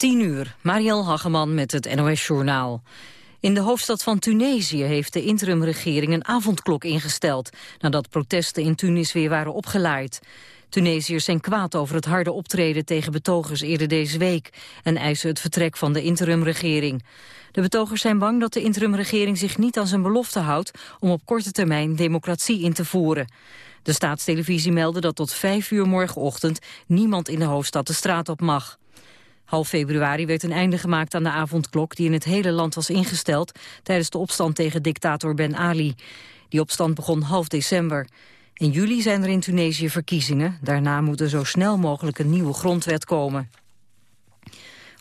10 uur, Mariel Hageman met het NOS-journaal. In de hoofdstad van Tunesië heeft de interimregering een avondklok ingesteld... nadat protesten in Tunis weer waren opgeleid. Tunesiërs zijn kwaad over het harde optreden tegen betogers eerder deze week... en eisen het vertrek van de interimregering. De betogers zijn bang dat de interimregering zich niet aan zijn belofte houdt... om op korte termijn democratie in te voeren. De staatstelevisie meldde dat tot vijf uur morgenochtend... niemand in de hoofdstad de straat op mag. Half februari werd een einde gemaakt aan de avondklok die in het hele land was ingesteld tijdens de opstand tegen dictator Ben Ali. Die opstand begon half december. In juli zijn er in Tunesië verkiezingen. Daarna moet er zo snel mogelijk een nieuwe grondwet komen.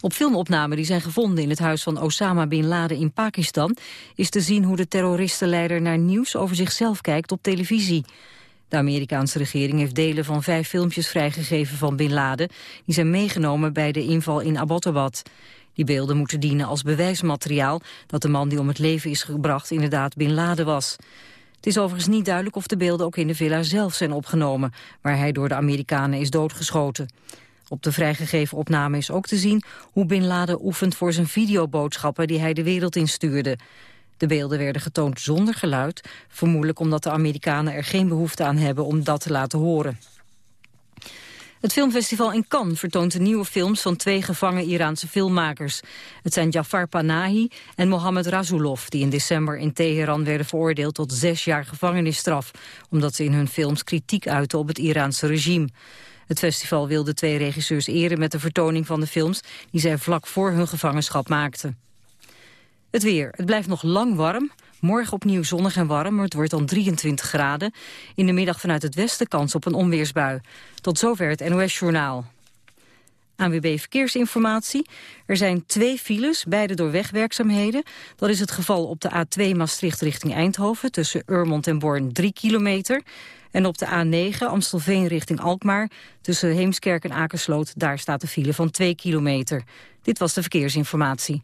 Op filmopnamen die zijn gevonden in het huis van Osama Bin Laden in Pakistan... is te zien hoe de terroristenleider naar nieuws over zichzelf kijkt op televisie. De Amerikaanse regering heeft delen van vijf filmpjes vrijgegeven van Bin Laden. Die zijn meegenomen bij de inval in Abbottabad. Die beelden moeten dienen als bewijsmateriaal dat de man die om het leven is gebracht inderdaad Bin Laden was. Het is overigens niet duidelijk of de beelden ook in de villa zelf zijn opgenomen, waar hij door de Amerikanen is doodgeschoten. Op de vrijgegeven opname is ook te zien hoe Bin Laden oefent voor zijn videoboodschappen die hij de wereld instuurde. De beelden werden getoond zonder geluid, vermoedelijk omdat de Amerikanen er geen behoefte aan hebben om dat te laten horen. Het filmfestival in Cannes vertoont de nieuwe films van twee gevangen Iraanse filmmakers. Het zijn Jafar Panahi en Mohammed Razulov, die in december in Teheran werden veroordeeld tot zes jaar gevangenisstraf, omdat ze in hun films kritiek uiten op het Iraanse regime. Het festival wil de twee regisseurs eren met de vertoning van de films die zij vlak voor hun gevangenschap maakten. Het weer. Het blijft nog lang warm. Morgen opnieuw zonnig en warm, het wordt dan 23 graden. In de middag vanuit het westen kans op een onweersbui. Tot zover het NOS-journaal. ANWB Verkeersinformatie. Er zijn twee files, beide door wegwerkzaamheden. Dat is het geval op de A2 Maastricht richting Eindhoven... tussen Urmond en Born 3 kilometer. En op de A9 Amstelveen richting Alkmaar... tussen Heemskerk en Akersloot, daar staat de file van 2 kilometer. Dit was de verkeersinformatie.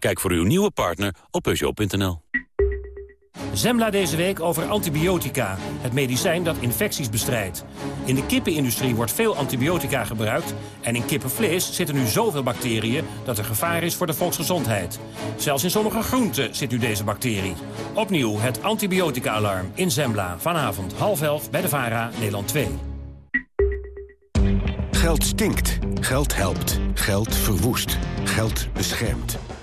Kijk voor uw nieuwe partner op Peugeot.nl. Zembla deze week over antibiotica, het medicijn dat infecties bestrijdt. In de kippenindustrie wordt veel antibiotica gebruikt... en in kippenvlees zitten nu zoveel bacteriën dat er gevaar is voor de volksgezondheid. Zelfs in sommige groenten zit nu deze bacterie. Opnieuw het antibiotica-alarm in Zembla. Vanavond half elf bij de VARA, Nederland 2. Geld stinkt. Geld helpt. Geld verwoest. Geld beschermt.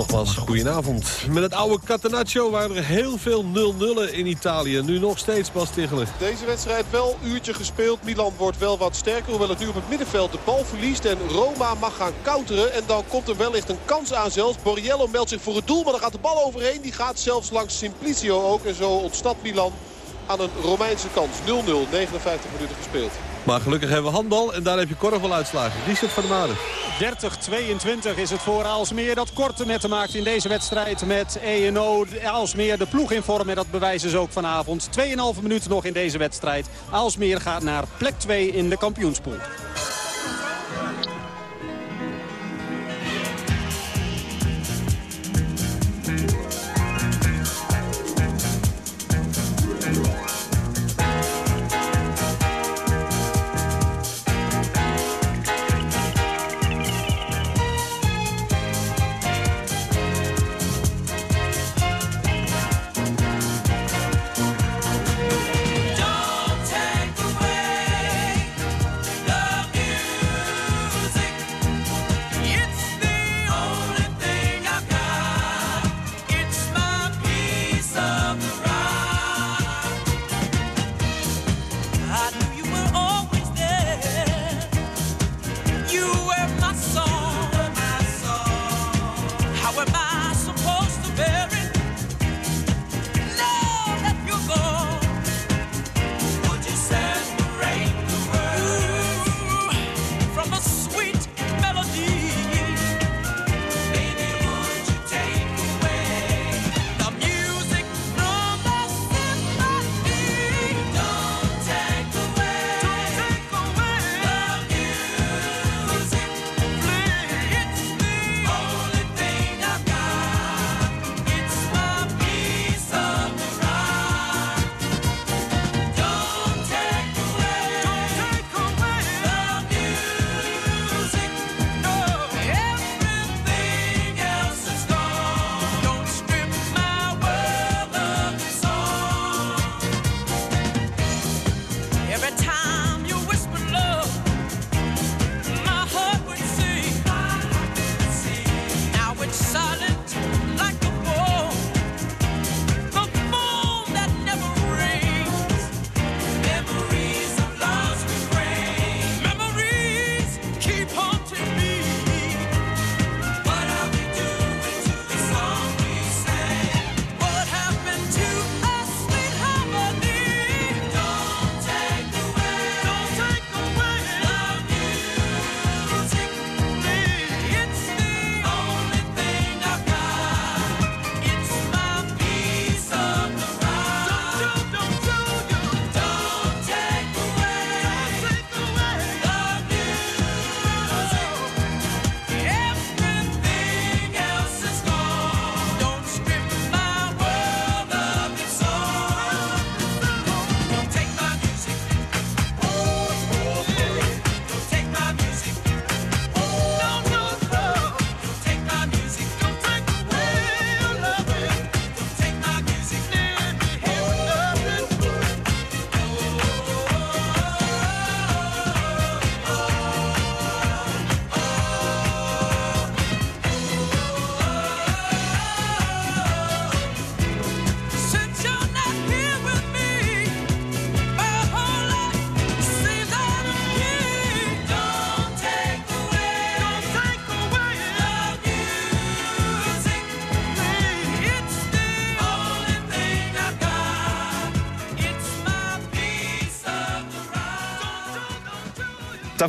Nogmaals, goedenavond. Met het oude Catenaccio waren er heel veel 0-0'en in Italië. Nu nog steeds Bas Tichelen. Deze wedstrijd wel uurtje gespeeld. Milan wordt wel wat sterker. Hoewel het nu op het middenveld de bal verliest. En Roma mag gaan counteren. En dan komt er wellicht een kans aan zelfs. Borriello meldt zich voor het doel. Maar dan gaat de bal overheen. Die gaat zelfs langs Simplicio ook. En zo ontstapt Milan aan een Romeinse kans. 0-0, 59 minuten gespeeld. Maar gelukkig hebben we handbal en daar heb je korfbal uitslagen. Richard van der Maden. 30-22 is het voor Aalsmeer dat korte netten maakt in deze wedstrijd met ENO. Aalsmeer de ploeg in vorm en dat bewijzen ze ook vanavond. 2,5 minuten nog in deze wedstrijd. Aalsmeer gaat naar plek 2 in de kampioenspool.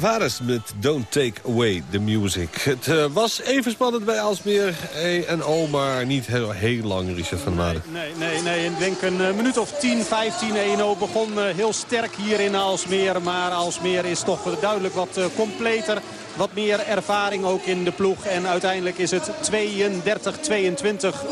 Tavares met Don't Take Away the Music. Het uh, was even spannend bij Alsmeer en O, maar niet heel, heel lang, Richard van Maden. Nee, nee, nee. Ik denk een uh, minuut of 10, 15. 1-0 begon uh, heel sterk hier in Alsmeer. Maar Alsmeer is toch duidelijk wat completer. Wat meer ervaring ook in de ploeg. En uiteindelijk is het 32-22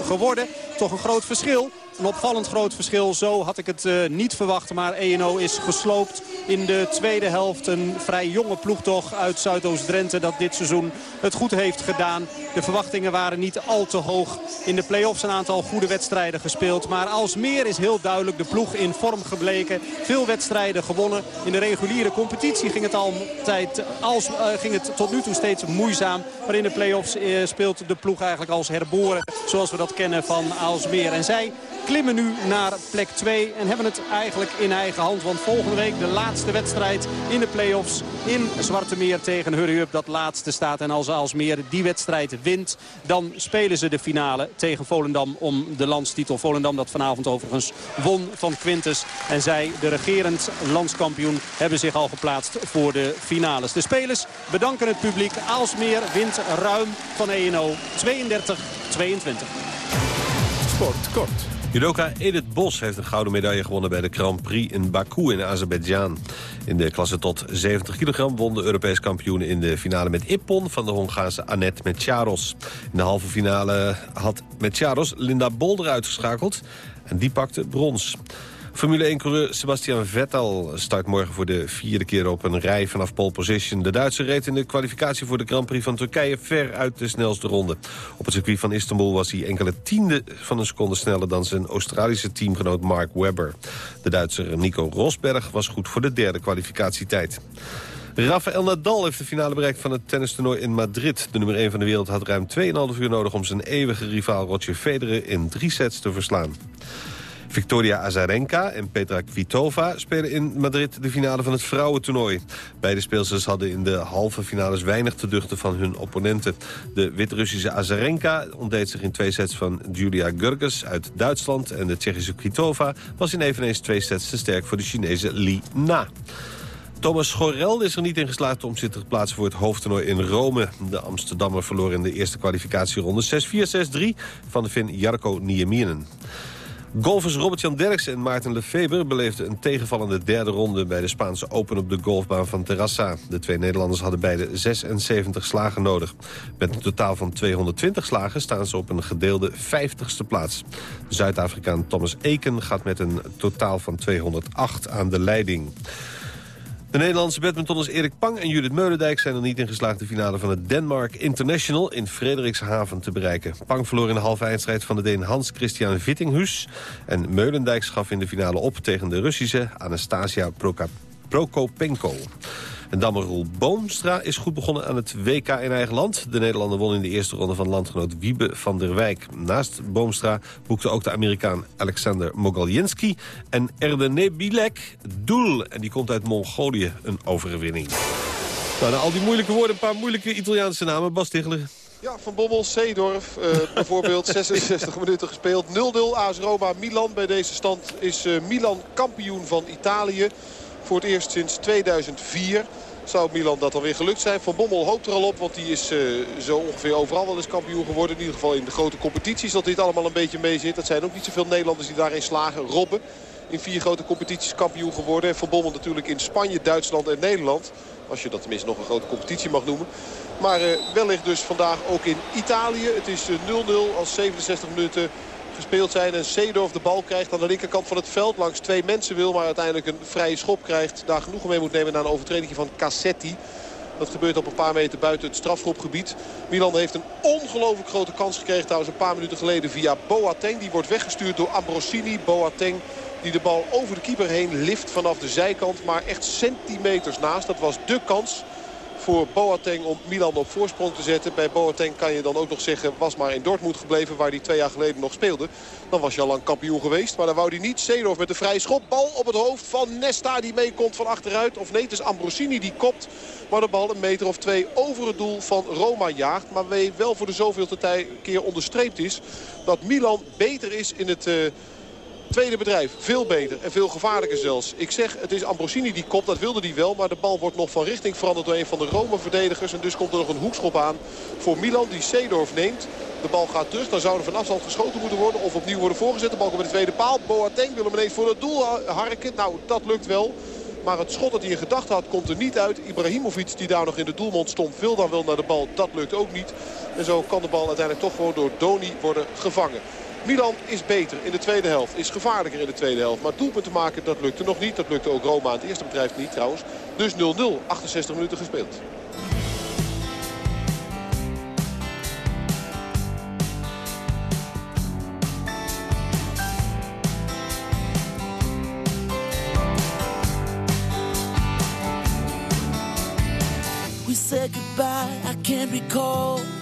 geworden. Toch een groot verschil. Een opvallend groot verschil. Zo had ik het uh, niet verwacht. Maar ENO is gesloopt in de tweede helft. Een vrij jonge ploeg toch uit Zuidoost-Drenthe dat dit seizoen het goed heeft gedaan. De verwachtingen waren niet al te hoog. In de play-offs een aantal goede wedstrijden gespeeld. Maar als meer is heel duidelijk de ploeg in vorm gebleken. Veel wedstrijden gewonnen. In de reguliere competitie ging het, altijd, als, uh, ging het tot nu toe steeds moeizaam. Maar in de play-offs uh, speelt de ploeg eigenlijk als herboren. Zoals we dat kennen van Aalsmeer. En zij klimmen nu naar plek 2 en hebben het eigenlijk in eigen hand. Want volgende week de laatste wedstrijd in de play-offs in Zwarte Meer tegen Hurry Up. Dat laatste staat en als Alsmeer die wedstrijd wint, dan spelen ze de finale tegen Volendam om de landstitel. Volendam dat vanavond overigens won van Quintus. En zij, de regerend landskampioen, hebben zich al geplaatst voor de finales. De spelers bedanken het publiek. Aalsmeer wint ruim van ENO 32-22. Sport kort. Judoka Edith Bos heeft een gouden medaille gewonnen bij de Grand Prix in Baku in Azerbeidzjan. In de klasse tot 70 kilogram won de Europees kampioen in de finale met Ippon van de Hongaarse Annette Metjaros. In de halve finale had Metjaros Linda Bolder uitgeschakeld en die pakte brons. Formule 1-coureur Sebastian Vettel start morgen voor de vierde keer op een rij vanaf pole position. De Duitse reed in de kwalificatie voor de Grand Prix van Turkije ver uit de snelste ronde. Op het circuit van Istanbul was hij enkele tiende van een seconde sneller dan zijn Australische teamgenoot Mark Webber. De Duitser Nico Rosberg was goed voor de derde kwalificatietijd. Rafael Nadal heeft de finale bereikt van het tennistoernooi in Madrid. De nummer 1 van de wereld had ruim 2,5 uur nodig om zijn eeuwige rivaal Roger Federer in drie sets te verslaan. Victoria Azarenka en Petra Kvitova spelen in Madrid de finale van het vrouwentoernooi. Beide speelsters hadden in de halve finales weinig te duchten van hun opponenten. De Wit-Russische Azarenka ontdeed zich in twee sets van Julia Gurges uit Duitsland... en de Tsjechische Kvitova was in eveneens twee sets te sterk voor de Chinese Li Na. Thomas Schorel is er niet in geslaagd om zich te plaatsen voor het hoofdtoernooi in Rome. De Amsterdammer verloor in de eerste kwalificatieronde 6-4-6-3 van de Fin Jarko Nieminen. Golfers Robert-Jan Derksen en Maarten Lefeber beleefden een tegenvallende derde ronde bij de Spaanse Open op de golfbaan van Terrassa. De twee Nederlanders hadden beide 76 slagen nodig. Met een totaal van 220 slagen staan ze op een gedeelde 50ste plaats. Zuid-Afrikaan Thomas Eken gaat met een totaal van 208 aan de leiding. De Nederlandse badmintonners Erik Pang en Judith Meulendijk... zijn er niet in geslaagd de finale van het Denmark International... in Frederikshaven te bereiken. Pang verloor in de halve eindstrijd van de Deen Hans Christian Vittinghus... en Meulendijk schaf in de finale op tegen de Russische Anastasia Prokopenko. En Dammerroel Boomstra is goed begonnen aan het WK in eigen land. De Nederlander won in de eerste ronde van landgenoot Wiebe van der Wijk. Naast Boomstra boekte ook de Amerikaan Alexander Mogaljenski... en Erdene Bilek doel. En die komt uit Mongolië, een overwinning. Nou, na al die moeilijke woorden, een paar moeilijke Italiaanse namen. Bas Tichelen. Ja, Van Bommel, Seedorf, uh, bijvoorbeeld 66 minuten gespeeld. 0-0 AS Roma, Milan. Bij deze stand is uh, Milan kampioen van Italië. Voor het eerst sinds 2004 zou Milan dat alweer gelukt zijn. Van Bommel hoopt er al op, want die is uh, zo ongeveer overal wel eens kampioen geworden. In ieder geval in de grote competities dat dit allemaal een beetje mee zit. Dat zijn ook niet zoveel Nederlanders die daarin slagen. Robben in vier grote competities kampioen geworden. Van Bommel natuurlijk in Spanje, Duitsland en Nederland. Als je dat tenminste nog een grote competitie mag noemen. Maar uh, wellicht dus vandaag ook in Italië. Het is 0-0 uh, als 67 minuten gespeeld zijn. En Seedorf de bal krijgt aan de linkerkant van het veld. Langs twee mensen wil, maar uiteindelijk een vrije schop krijgt. Daar genoeg mee moet nemen na een overtreding van Cassetti. Dat gebeurt op een paar meter buiten het strafgroepgebied. Milan heeft een ongelooflijk grote kans gekregen trouwens een paar minuten geleden via Boateng. Die wordt weggestuurd door Ambrosini. Boateng die de bal over de keeper heen lift vanaf de zijkant. Maar echt centimeters naast. Dat was de kans voor Boateng om Milan op voorsprong te zetten. Bij Boateng kan je dan ook nog zeggen, was maar in Dortmund gebleven... waar hij twee jaar geleden nog speelde. Dan was je al lang kampioen geweest. Maar dan wou hij niet. Seedorf met een vrije schop. Bal op het hoofd van Nesta die meekomt van achteruit. Of nee, het is Ambrosini die kopt. Maar de bal een meter of twee over het doel van Roma jaagt. Maar waarmee wel voor de zoveelste keer onderstreept is... dat Milan beter is in het... Uh, Tweede bedrijf, veel beter en veel gevaarlijker zelfs. Ik zeg, het is Ambrosini die kopt, dat wilde hij wel. Maar de bal wordt nog van richting veranderd door een van de Rome-verdedigers. En dus komt er nog een hoekschop aan voor Milan die Seedorf neemt. De bal gaat terug, dan zou er van afstand geschoten moeten worden. Of opnieuw worden voorgezet. De bal komt bij de tweede paal. Boateng wil hem ineens voor het doel harken. Nou, dat lukt wel. Maar het schot dat hij in gedachten had komt er niet uit. Ibrahimovic die daar nog in de doelmond stond wil dan wel naar de bal. Dat lukt ook niet. En zo kan de bal uiteindelijk toch gewoon door Doni worden gevangen. Milan is beter in de tweede helft. Is gevaarlijker in de tweede helft. Maar doelpunten maken, dat lukte nog niet. Dat lukte ook Roma aan het eerste bedrijf niet trouwens. Dus 0-0. 68 minuten gespeeld. We said goodbye, I can't recall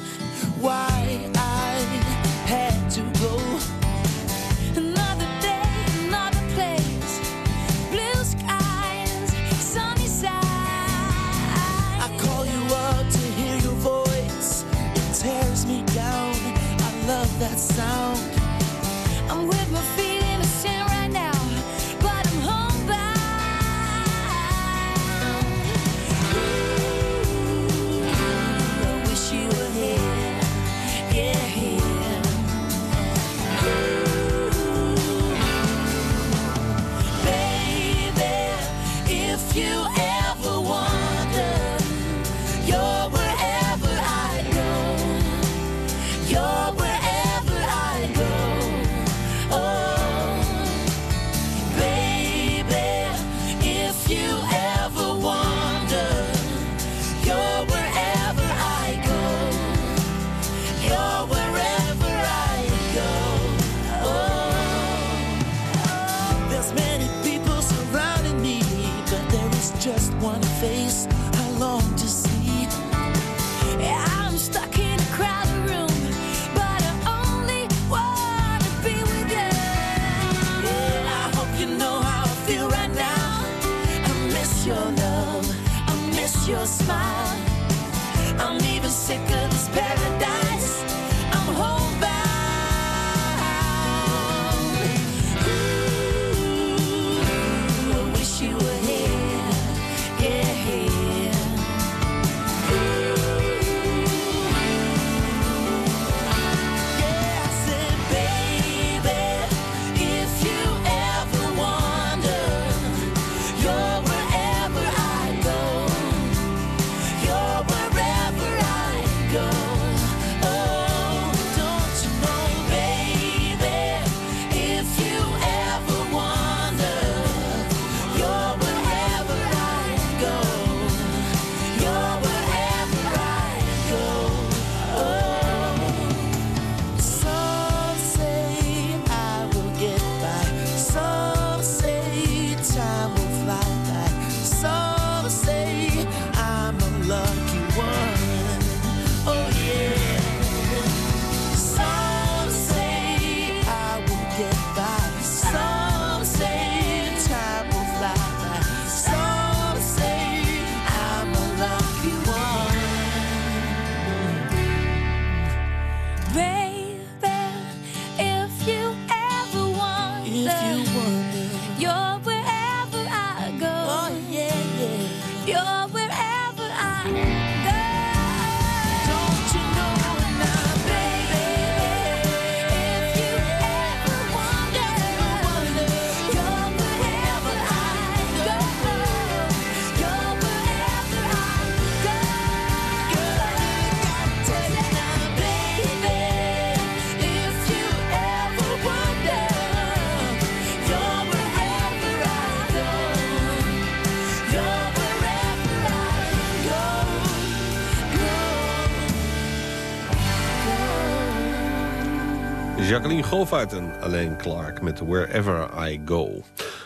Jacqueline Govaert en Alleen Clark met Wherever I Go.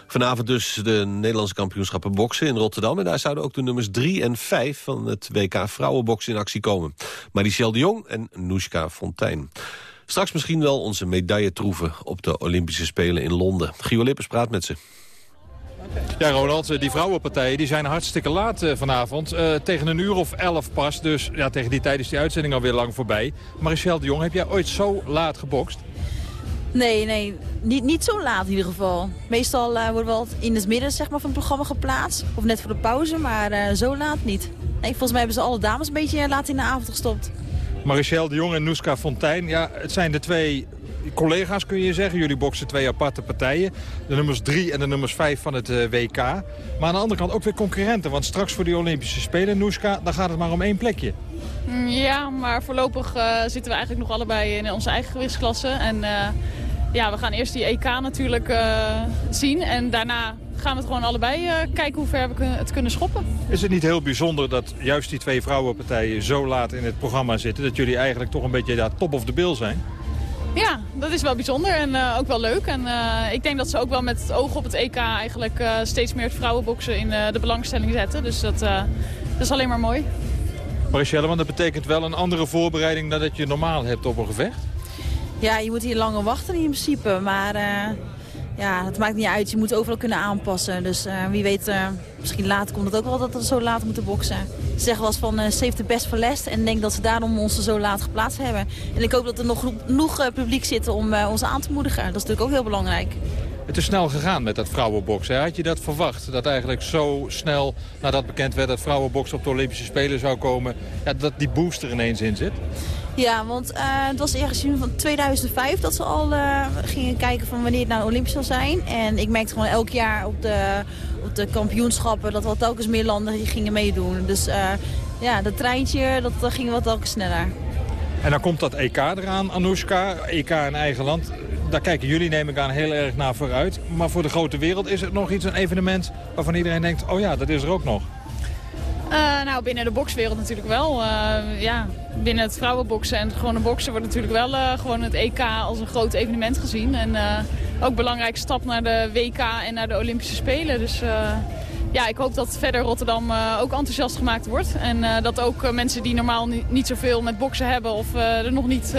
Vanavond dus de Nederlandse kampioenschappen boksen in Rotterdam. En daar zouden ook de nummers 3 en 5 van het WK vrouwenboksen in actie komen. Marichelle de Jong en Noeska Fontijn. Straks misschien wel onze medailletroeven op de Olympische Spelen in Londen. Gio Lippers praat met ze. Ja, Ronald, eh, die vrouwenpartijen die zijn hartstikke laat eh, vanavond. Eh, tegen een uur of elf pas. Dus ja, tegen die tijd is die uitzending alweer lang voorbij. Marichelle de Jong, heb jij ooit zo laat gebokst? Nee, nee. Niet, niet zo laat in ieder geval. Meestal uh, worden we wel in het midden zeg maar, van het programma geplaatst. Of net voor de pauze, maar uh, zo laat niet. Nee, volgens mij hebben ze alle dames een beetje laat in de avond gestopt. Marichelle de Jong en Noeska Fontijn. Ja, het zijn de twee collega's kun je zeggen. Jullie boksen twee aparte partijen. De nummers 3 en de nummers 5 van het uh, WK. Maar aan de andere kant ook weer concurrenten. Want straks voor die Olympische Spelen, Noeska, dan gaat het maar om één plekje. Mm, ja, maar voorlopig uh, zitten we eigenlijk nog allebei in onze eigen gewichtsklasse. En uh, ja, we gaan eerst die EK natuurlijk zien. En daarna gaan we het gewoon allebei kijken hoe ver we het kunnen schoppen. Is het niet heel bijzonder dat juist die twee vrouwenpartijen zo laat in het programma zitten... dat jullie eigenlijk toch een beetje daar top of the bill zijn? Ja, dat is wel bijzonder en uh, ook wel leuk. En uh, ik denk dat ze ook wel met het oog op het EK eigenlijk uh, steeds meer het vrouwenboksen in de belangstelling zetten. Dus dat, dat is alleen maar mooi. Marichelle, want dat betekent wel een andere voorbereiding dan dat je normaal hebt op een gevecht? Ja, je moet hier langer wachten in principe. Maar ja, het maakt niet uit. Je moet overal kunnen aanpassen. Dus uh, wie weet, uh, misschien later komt het ook wel dat we zo laat moeten boksen. Ze zeggen wel eens van uh, save the best for last. En ik denk dat ze daarom ons zo laat geplaatst hebben. En ik hoop dat er nog genoeg publiek zit om ons aan te moedigen. Dat is natuurlijk ook heel belangrijk. Het is snel gegaan met dat vrouwenboksen. Had je dat verwacht? Dat eigenlijk zo snel, nadat bekend werd dat vrouwenboksen op de Olympische Spelen zou komen... Ja, dat die booster ineens in zit? Ja, want uh, het was ergens in van 2005 dat ze al uh, gingen kijken van wanneer het nou Olympisch zal zijn. En ik merkte gewoon elk jaar op de, op de kampioenschappen dat wel telkens meer landen gingen meedoen. Dus uh, ja, dat treintje dat, ging wat telkens sneller. En dan komt dat EK eraan, Anoushka, EK in eigen land. Daar kijken jullie, neem ik aan, heel erg naar vooruit. Maar voor de grote wereld is het nog iets, een evenement waarvan iedereen denkt... oh ja, dat is er ook nog. Uh, nou, binnen de bokswereld natuurlijk wel. Uh, ja, binnen het vrouwenboksen en het gewone boksen wordt natuurlijk wel uh, gewoon het EK als een groot evenement gezien. En ook een belangrijke stap naar de WK en naar de Olympische Spelen. Dus ja, ik hoop dat verder Rotterdam ook enthousiast gemaakt wordt. En dat ook mensen die normaal niet, zoveel met boksen hebben of er nog niet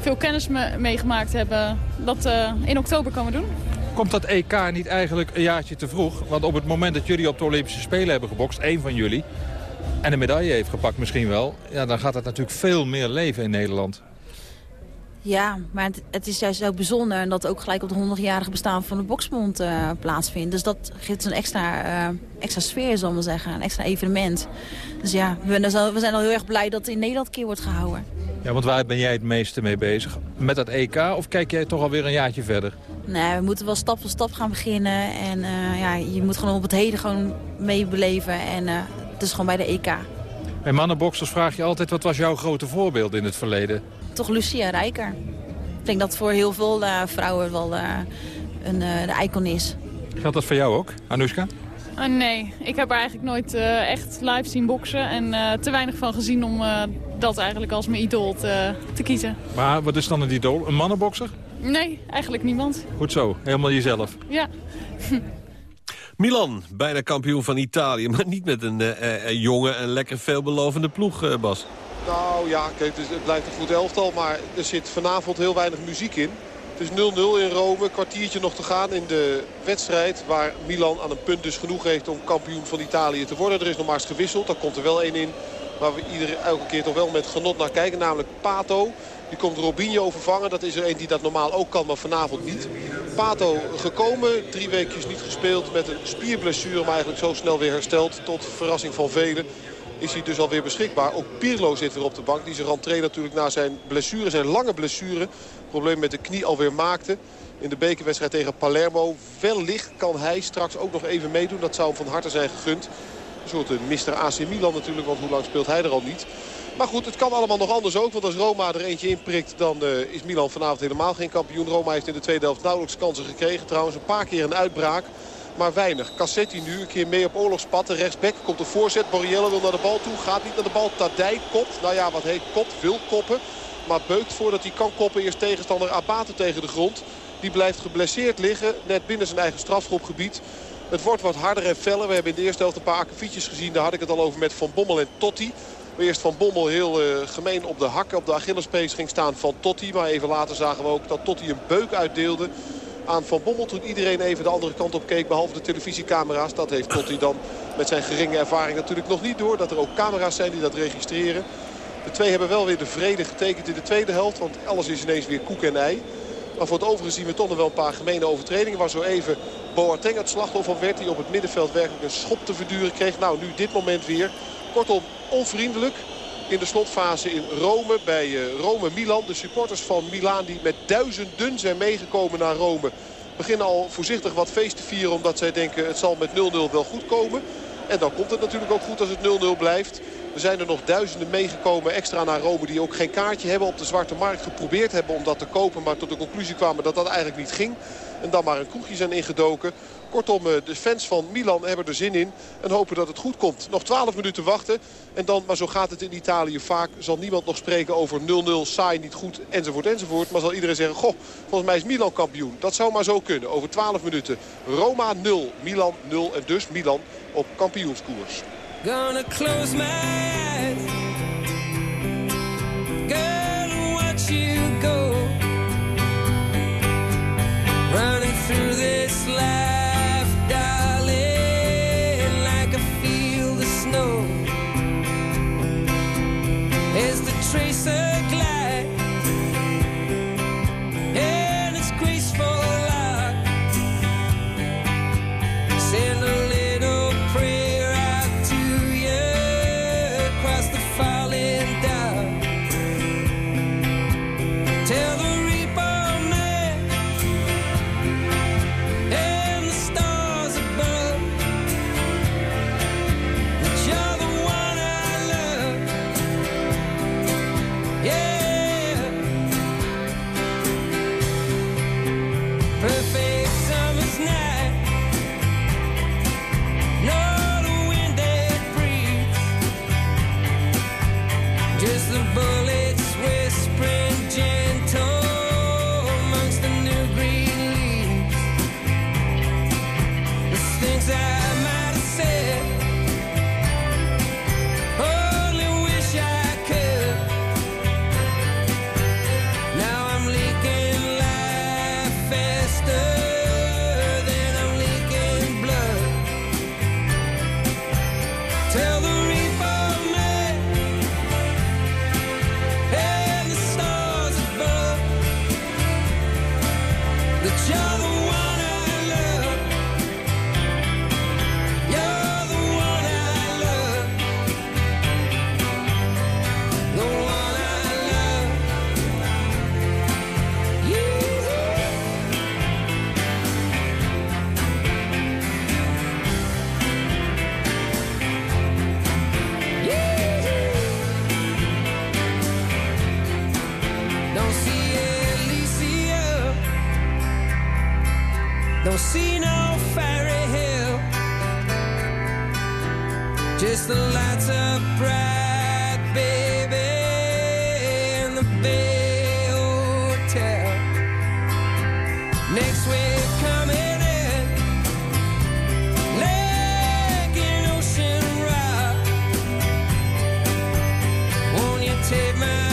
veel kennis meegemaakt hebben, dat in oktober komen doen. Komt dat EK niet eigenlijk een jaartje te vroeg? Want op het moment dat jullie op de Olympische Spelen hebben gebokst, één van jullie... en een medaille heeft gepakt misschien wel... Ja, dan gaat het natuurlijk veel meer leven in Nederland. Ja, maar het, is juist ook bijzonder... en dat ook gelijk op de 100-jarige bestaan van de Boksbond uh, plaatsvindt. Dus dat geeft een extra, uh, extra sfeer, zal ik maar zeggen. Een extra evenement. Dus ja, we, we zijn al heel erg blij dat het in Nederland keer wordt gehouden. Ja, want waar ben jij het meeste mee bezig? Met dat EK of kijk jij toch alweer een jaartje verder? Nee, we moeten wel stap voor stap gaan beginnen. En uh, ja, je moet gewoon op het heden gewoon meebeleven. En uh, het is gewoon bij de EK. Bij mannenboxers vraag je altijd, wat was jouw grote voorbeeld in het verleden? Toch Lucia Rijker. Ik denk dat voor heel veel uh, vrouwen wel een de icon is. Geldt dat voor jou ook, Anoushka? Uh, nee, ik heb er eigenlijk nooit uh, echt live zien boksen en uh, te weinig van gezien om dat eigenlijk als mijn idool te, te, kiezen. Maar wat is dan een idool? Een mannenbokser? Nee, eigenlijk niemand. Goed zo, helemaal jezelf. Ja. Milan, bijna kampioen van Italië, maar niet met een, een jonge en lekker veelbelovende ploeg, Bas. Nou ja, kijk, het, het blijft een goed elftal, maar er zit vanavond heel weinig muziek in. Het is 0-0 in Rome. Kwartiertje nog te gaan in de wedstrijd. Waar Milan aan een punt dus genoeg heeft om kampioen van Italië te worden. Er is nog maar eens gewisseld. Daar komt er wel één in. Waar we iedere, elke keer toch wel met genot naar kijken. Namelijk Pato. Die komt Robinho vervangen. Dat is er een die dat normaal ook kan, maar vanavond niet. Pato gekomen. Drie weekjes niet gespeeld met een spierblessure. Maar eigenlijk zo snel weer hersteld. Tot verrassing van velen is hij dus alweer beschikbaar. Ook Pirlo zit weer op de bank. Die zijn rentree natuurlijk na zijn blessure, zijn lange blessure... probleem met de knie alweer maakte. In de bekerwedstrijd tegen Palermo. Wellicht kan hij straks ook nog even meedoen. Dat zou hem van harte zijn gegund. Een soort een Mr. AC Milan natuurlijk, want hoe lang speelt hij er al niet. Maar goed, het kan allemaal nog anders ook. Want als Roma er eentje inprikt, dan uh, is Milan vanavond helemaal geen kampioen. Roma heeft in de tweede helft nauwelijks kansen gekregen. Trouwens een paar keer een uitbraak maar weinig. Cassetti nu een keer mee op oorlogspatten. Rechtsback komt de voorzet. Borriello wil naar de bal toe. Gaat niet naar de bal. Tadij kopt. Nou ja, wat heet kopt. Wil koppen. Maar beukt voordat hij kan koppen. Eerst tegenstander Abate tegen de grond. Die blijft geblesseerd liggen. Net binnen zijn eigen strafgroepgebied. Het wordt wat harder en feller. We hebben in de eerste helft een paar akkefietjes gezien. Daar had ik het al over met Van Bommel en Totti. Eerst Van Bommel heel uh, gemeen op de hakken, op de Achillespees ging staan van Totti. Maar even later zagen we ook dat Totti een beuk uitdeelde aan Van Bommel. Toen iedereen even de andere kant op keek, behalve de televisiecamera's. Dat heeft Totti dan met zijn geringe ervaring natuurlijk nog niet door. Dat er ook camera's zijn die dat registreren. De twee hebben wel weer de vrede getekend in de tweede helft. Want alles is ineens weer koek en ei. Maar voor het overige zien we toch nog wel een paar gemene overtredingen. Waar zo even Boateng het slachtoffer werd. Die op het middenveld werkelijk een schop te verduren kreeg. Nou, nu dit moment weer. Kortom, onvriendelijk in de slotfase in Rome. Bij uh, Rome-Milan. De supporters van Milaan die met duizenden zijn meegekomen naar Rome. Beginnen al voorzichtig wat feest te vieren. Omdat zij denken het zal met 0-0 wel goed komen. En dan komt het natuurlijk ook goed als het 0-0 blijft. Er zijn er nog duizenden meegekomen extra naar Rome die ook geen kaartje hebben. Op de zwarte markt geprobeerd hebben om dat te kopen. Maar tot de conclusie kwamen dat dat eigenlijk niet ging. En dan maar een kroegje zijn ingedoken. Kortom, eh, de fans van Milan hebben er zin in. En hopen dat het goed komt. Nog 12 minuten wachten. En dan, maar zo gaat het in Italië vaak. Zal niemand nog spreken over 0-0, saai, niet goed, enzovoort, enzovoort. Maar zal iedereen zeggen, goh, volgens mij is Milan kampioen. Dat zou maar zo kunnen. Over 12 minuten. Roma 0, Milan 0 en dus Milan op kampioenskoers. Gonna close my eyes Running through this life, darling Like snow. As the tracer glides take my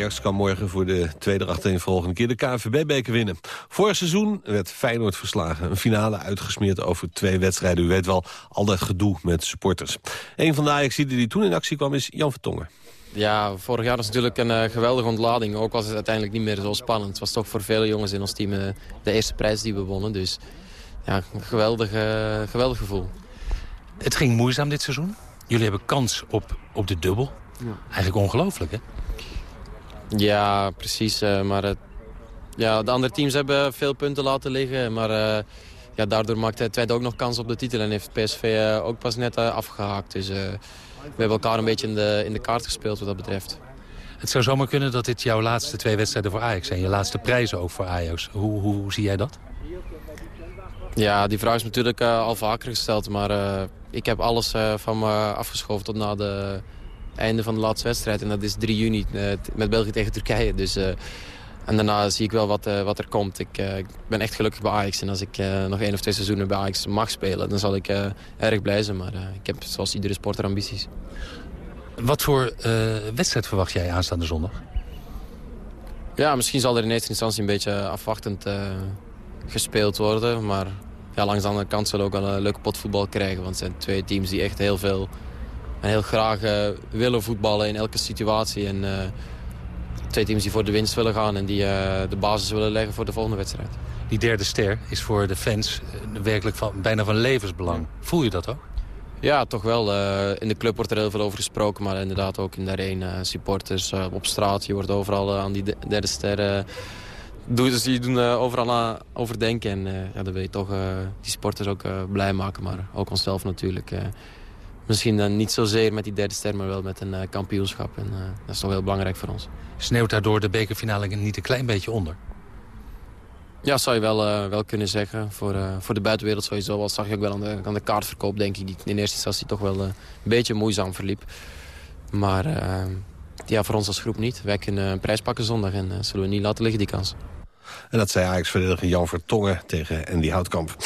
Ajax kan morgen voor de tweede achtereenvolgende keer de KNVB-beker winnen. Vorig seizoen werd Feyenoord verslagen. Een finale uitgesmeerd over twee wedstrijden. U weet wel, al dat gedoe met supporters. Een van de ajax die toen in actie kwam is Jan Vertongen. Ja, vorig jaar was natuurlijk een uh, geweldige ontlading. Ook was het uiteindelijk niet meer zo spannend. Het was toch voor vele jongens in ons team uh, de eerste prijs die we wonnen. Dus ja, een geweldig, uh, geweldig gevoel. Het ging moeizaam dit seizoen. Jullie hebben kans op, op de dubbel. Ja. Eigenlijk ongelooflijk, hè? Ja, precies. Uh, maar het, ja, de andere teams hebben veel punten laten liggen. Maar uh, ja, daardoor maakte Twente ook nog kans op de titel. En heeft PSV uh, ook pas net afgehaakt. Dus we hebben elkaar een beetje in de, in de kaart gespeeld wat dat betreft. Het zou zomaar kunnen dat dit jouw laatste twee wedstrijden voor Ajax zijn. Je laatste prijzen ook voor Ajax. Hoe, hoe, zie jij dat? Ja, die vraag is natuurlijk uh, al vaker gesteld. Maar uh, ik heb alles uh, van me afgeschoven tot na het einde van de laatste wedstrijd. En dat is 3 juni met België tegen Turkije. Dus, en daarna zie ik wel wat, wat er komt. Ik, ik, ben echt gelukkig bij Ajax. En als ik nog één of twee seizoenen bij Ajax mag spelen... dan zal ik erg blij zijn. Maar ik heb zoals iedere sporter ambities. Wat voor wedstrijd verwacht jij aanstaande zondag? Ja, misschien zal er in eerste instantie een beetje afwachtend gespeeld worden. Maar ja, langs de andere kant zullen we ook wel een leuke pot voetbal krijgen. Want het zijn twee teams die echt heel veel en heel graag uh, willen voetballen in elke situatie. En uh, twee teams die voor de winst willen gaan en die uh, de basis willen leggen voor de volgende wedstrijd. Die derde ster is voor de fans werkelijk van, bijna van levensbelang. Voel je dat ook? Ja, toch wel. in de club wordt er heel veel over gesproken, maar inderdaad ook in de arena. supporters op straat, je wordt overal aan die derde ster dus die doen overal aan overdenken. En ja, dan wil je toch die sporters ook blij maken. Maar ook onszelf natuurlijk. Misschien dan niet zozeer met die derde ster, maar wel met een kampioenschap. En dat is toch heel belangrijk voor ons. Sneeuwt daardoor de bekerfinale niet een klein beetje onder? Ja, zou je wel, wel kunnen zeggen. Voor, voor de buitenwereld sowieso. Dat zag je ook wel aan de, aan de kaartverkoop, denk ik. Die in eerste instantie toch wel een beetje moeizaam verliep. Maar ja, voor ons als groep niet. Wij kunnen een prijs pakken zondag en zullen we niet laten liggen die kans. En dat zei Ajax-verdediger Jan Vertongen tegen Andy Houtkamp.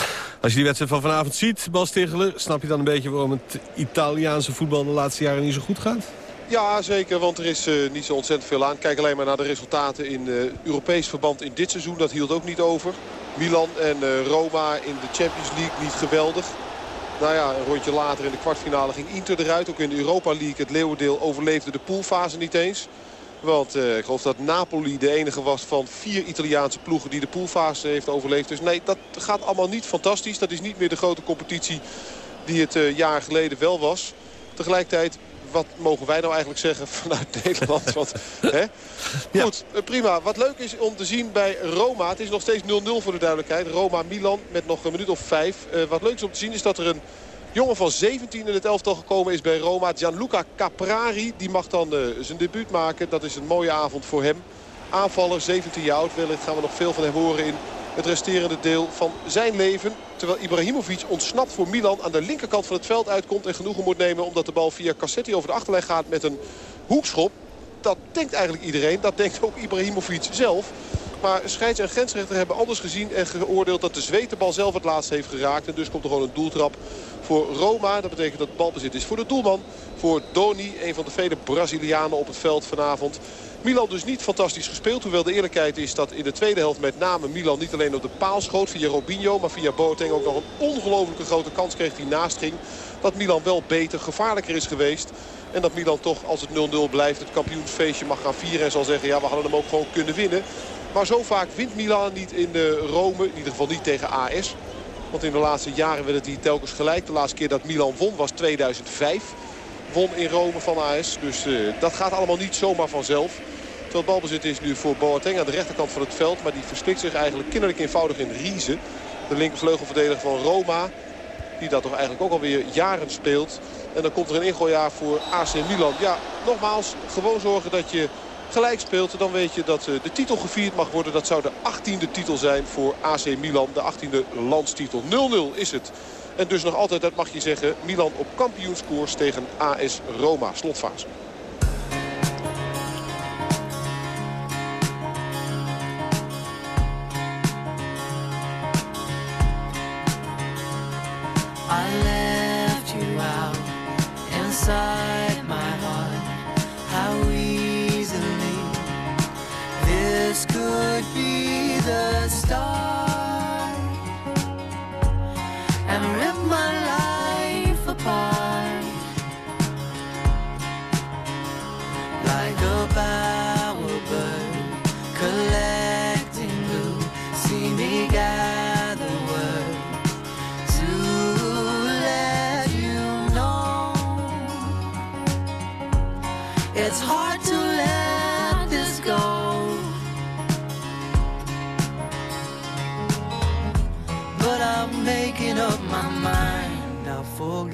Als je die wedstrijd van vanavond ziet, Bas snap je dan een beetje waarom het Italiaanse voetbal de laatste jaren niet zo goed gaat? Ja, zeker, want er is uh, niet zo ontzettend veel aan. Kijk alleen maar naar de resultaten in uh, Europees verband in dit seizoen. Dat hield ook niet over. Milan en uh, Roma in de Champions League niet geweldig. Nou ja, een rondje later in de kwartfinale ging Inter eruit. Ook in de Europa League, het leeuwendeel, overleefde de poolfase niet eens. Want uh, ik geloof dat Napoli de enige was van vier Italiaanse ploegen die de poolfase heeft overleefd. Dus nee, dat gaat allemaal niet fantastisch. Dat is niet meer de grote competitie die het uh, jaar geleden wel was. Tegelijkertijd, wat mogen wij nou eigenlijk zeggen vanuit Nederland? Want, hè? Goed, uh, prima. Wat leuk is om te zien bij Roma. Het is nog steeds 0-0 voor de duidelijkheid. Roma-Milan met nog een minuut of vijf. wat leuk is om te zien is dat er een jongen van 17 in het elftal gekomen is bij Roma. Gianluca Caprari. Die mag dan uh, zijn debuut maken. Dat is een mooie avond voor hem. Aanvaller, 17 jaar oud. Wellicht gaan we nog veel van hem horen in het resterende deel van zijn leven. Terwijl Ibrahimovic ontsnapt voor Milan aan de linkerkant van het veld uitkomt. En genoegen moet nemen omdat de bal via Cassetti over de achterlijn gaat met een hoekschop. Dat denkt eigenlijk iedereen. Dat denkt ook Ibrahimovic zelf. Maar scheids- en grensrechter hebben anders gezien en geoordeeld dat de zwetenbal zelf het laatst heeft geraakt. En dus komt er gewoon een doeltrap voor Roma. Dat betekent dat het balbezit is voor de doelman. Voor Doni, een van de vele Brazilianen op het veld vanavond. Milan dus niet fantastisch gespeeld. Hoewel de eerlijkheid is dat in de tweede helft met name Milan niet alleen op de paal schoot via Robinho. Maar via Boateng ook nog een ongelofelijke grote kans kreeg die naast ging. Dat Milan wel beter, gevaarlijker is geweest. En dat Milan toch als het 0-0 blijft het kampioensfeestje mag gaan vieren. En zal zeggen ja we hadden hem ook gewoon kunnen winnen. Maar zo vaak wint Milan niet in de Rome. In ieder geval niet tegen AS. Want in de laatste jaren werd het hier telkens gelijk. De laatste keer dat Milan won was 2005. Won in Rome van AS. Dus uh, dat gaat allemaal niet zomaar vanzelf. Terwijl het balbezit is nu voor Boateng aan de rechterkant van het veld. Maar die verstikt zich eigenlijk kinderlijk eenvoudig in Riese. De linkervleugelverdediger van Roma. Die dat toch eigenlijk ook alweer jaren speelt. En dan komt er een ingooijaar voor AC Milan. Ja, nogmaals, gewoon zorgen dat je gelijk speelt... dan weet je dat eh, de titel gevierd mag worden. Dat zou de 18e titel zijn voor AC Milan. De 18e landstitel. 0-0 is het. En dus nog altijd, dat mag je zeggen, Milan op kampioenskoers tegen AS Roma. Slotfase.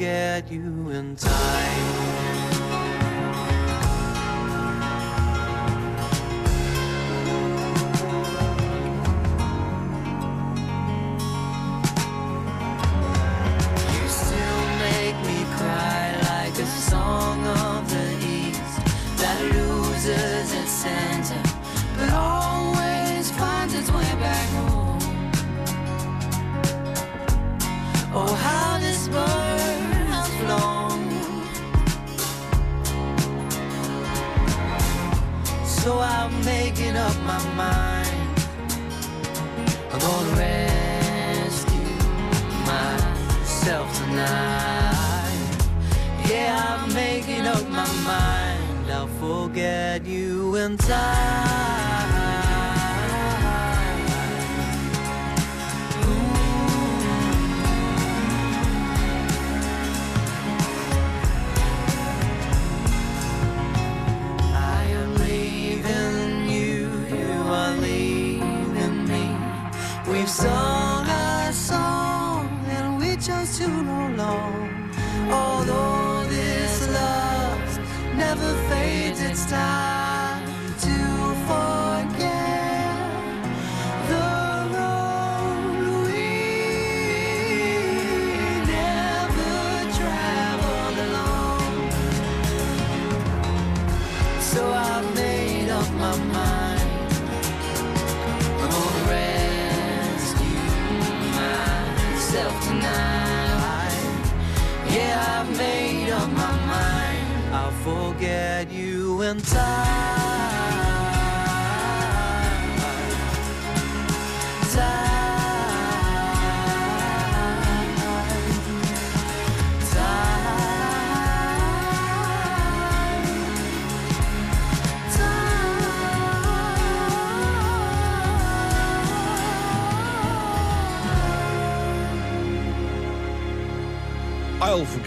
Forget you will get you in time.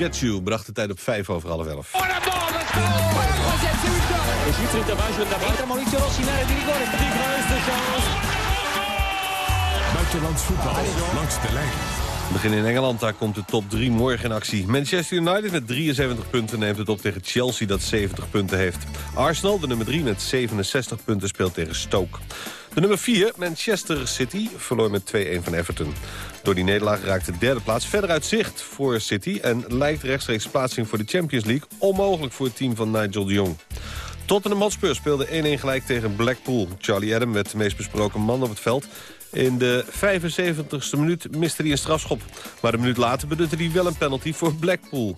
Forget You bracht de tijd op 5 over half 11. Buitenlands voetbal langs de lijn. We beginnen in Engeland, daar komt de top 3 morgen in actie. Manchester United met 73 punten neemt het op tegen Chelsea dat 70 punten heeft. Arsenal, de nummer 3 met 67 punten, speelt tegen Stoke. De nummer 4, Manchester City, verloor met 2-1 van Everton. Door die nederlaag raakt de derde plaats verder uit zicht voor City... en lijkt rechtstreeks plaatsing voor de Champions League onmogelijk voor het team van Nigel de Jong. Tottenham Hotspur speelde 1-1 gelijk tegen Blackpool. Charlie Adam werd de meest besproken man op het veld. In de 75ste minuut miste hij een strafschop. Maar een minuut later benutte hij wel een penalty voor Blackpool.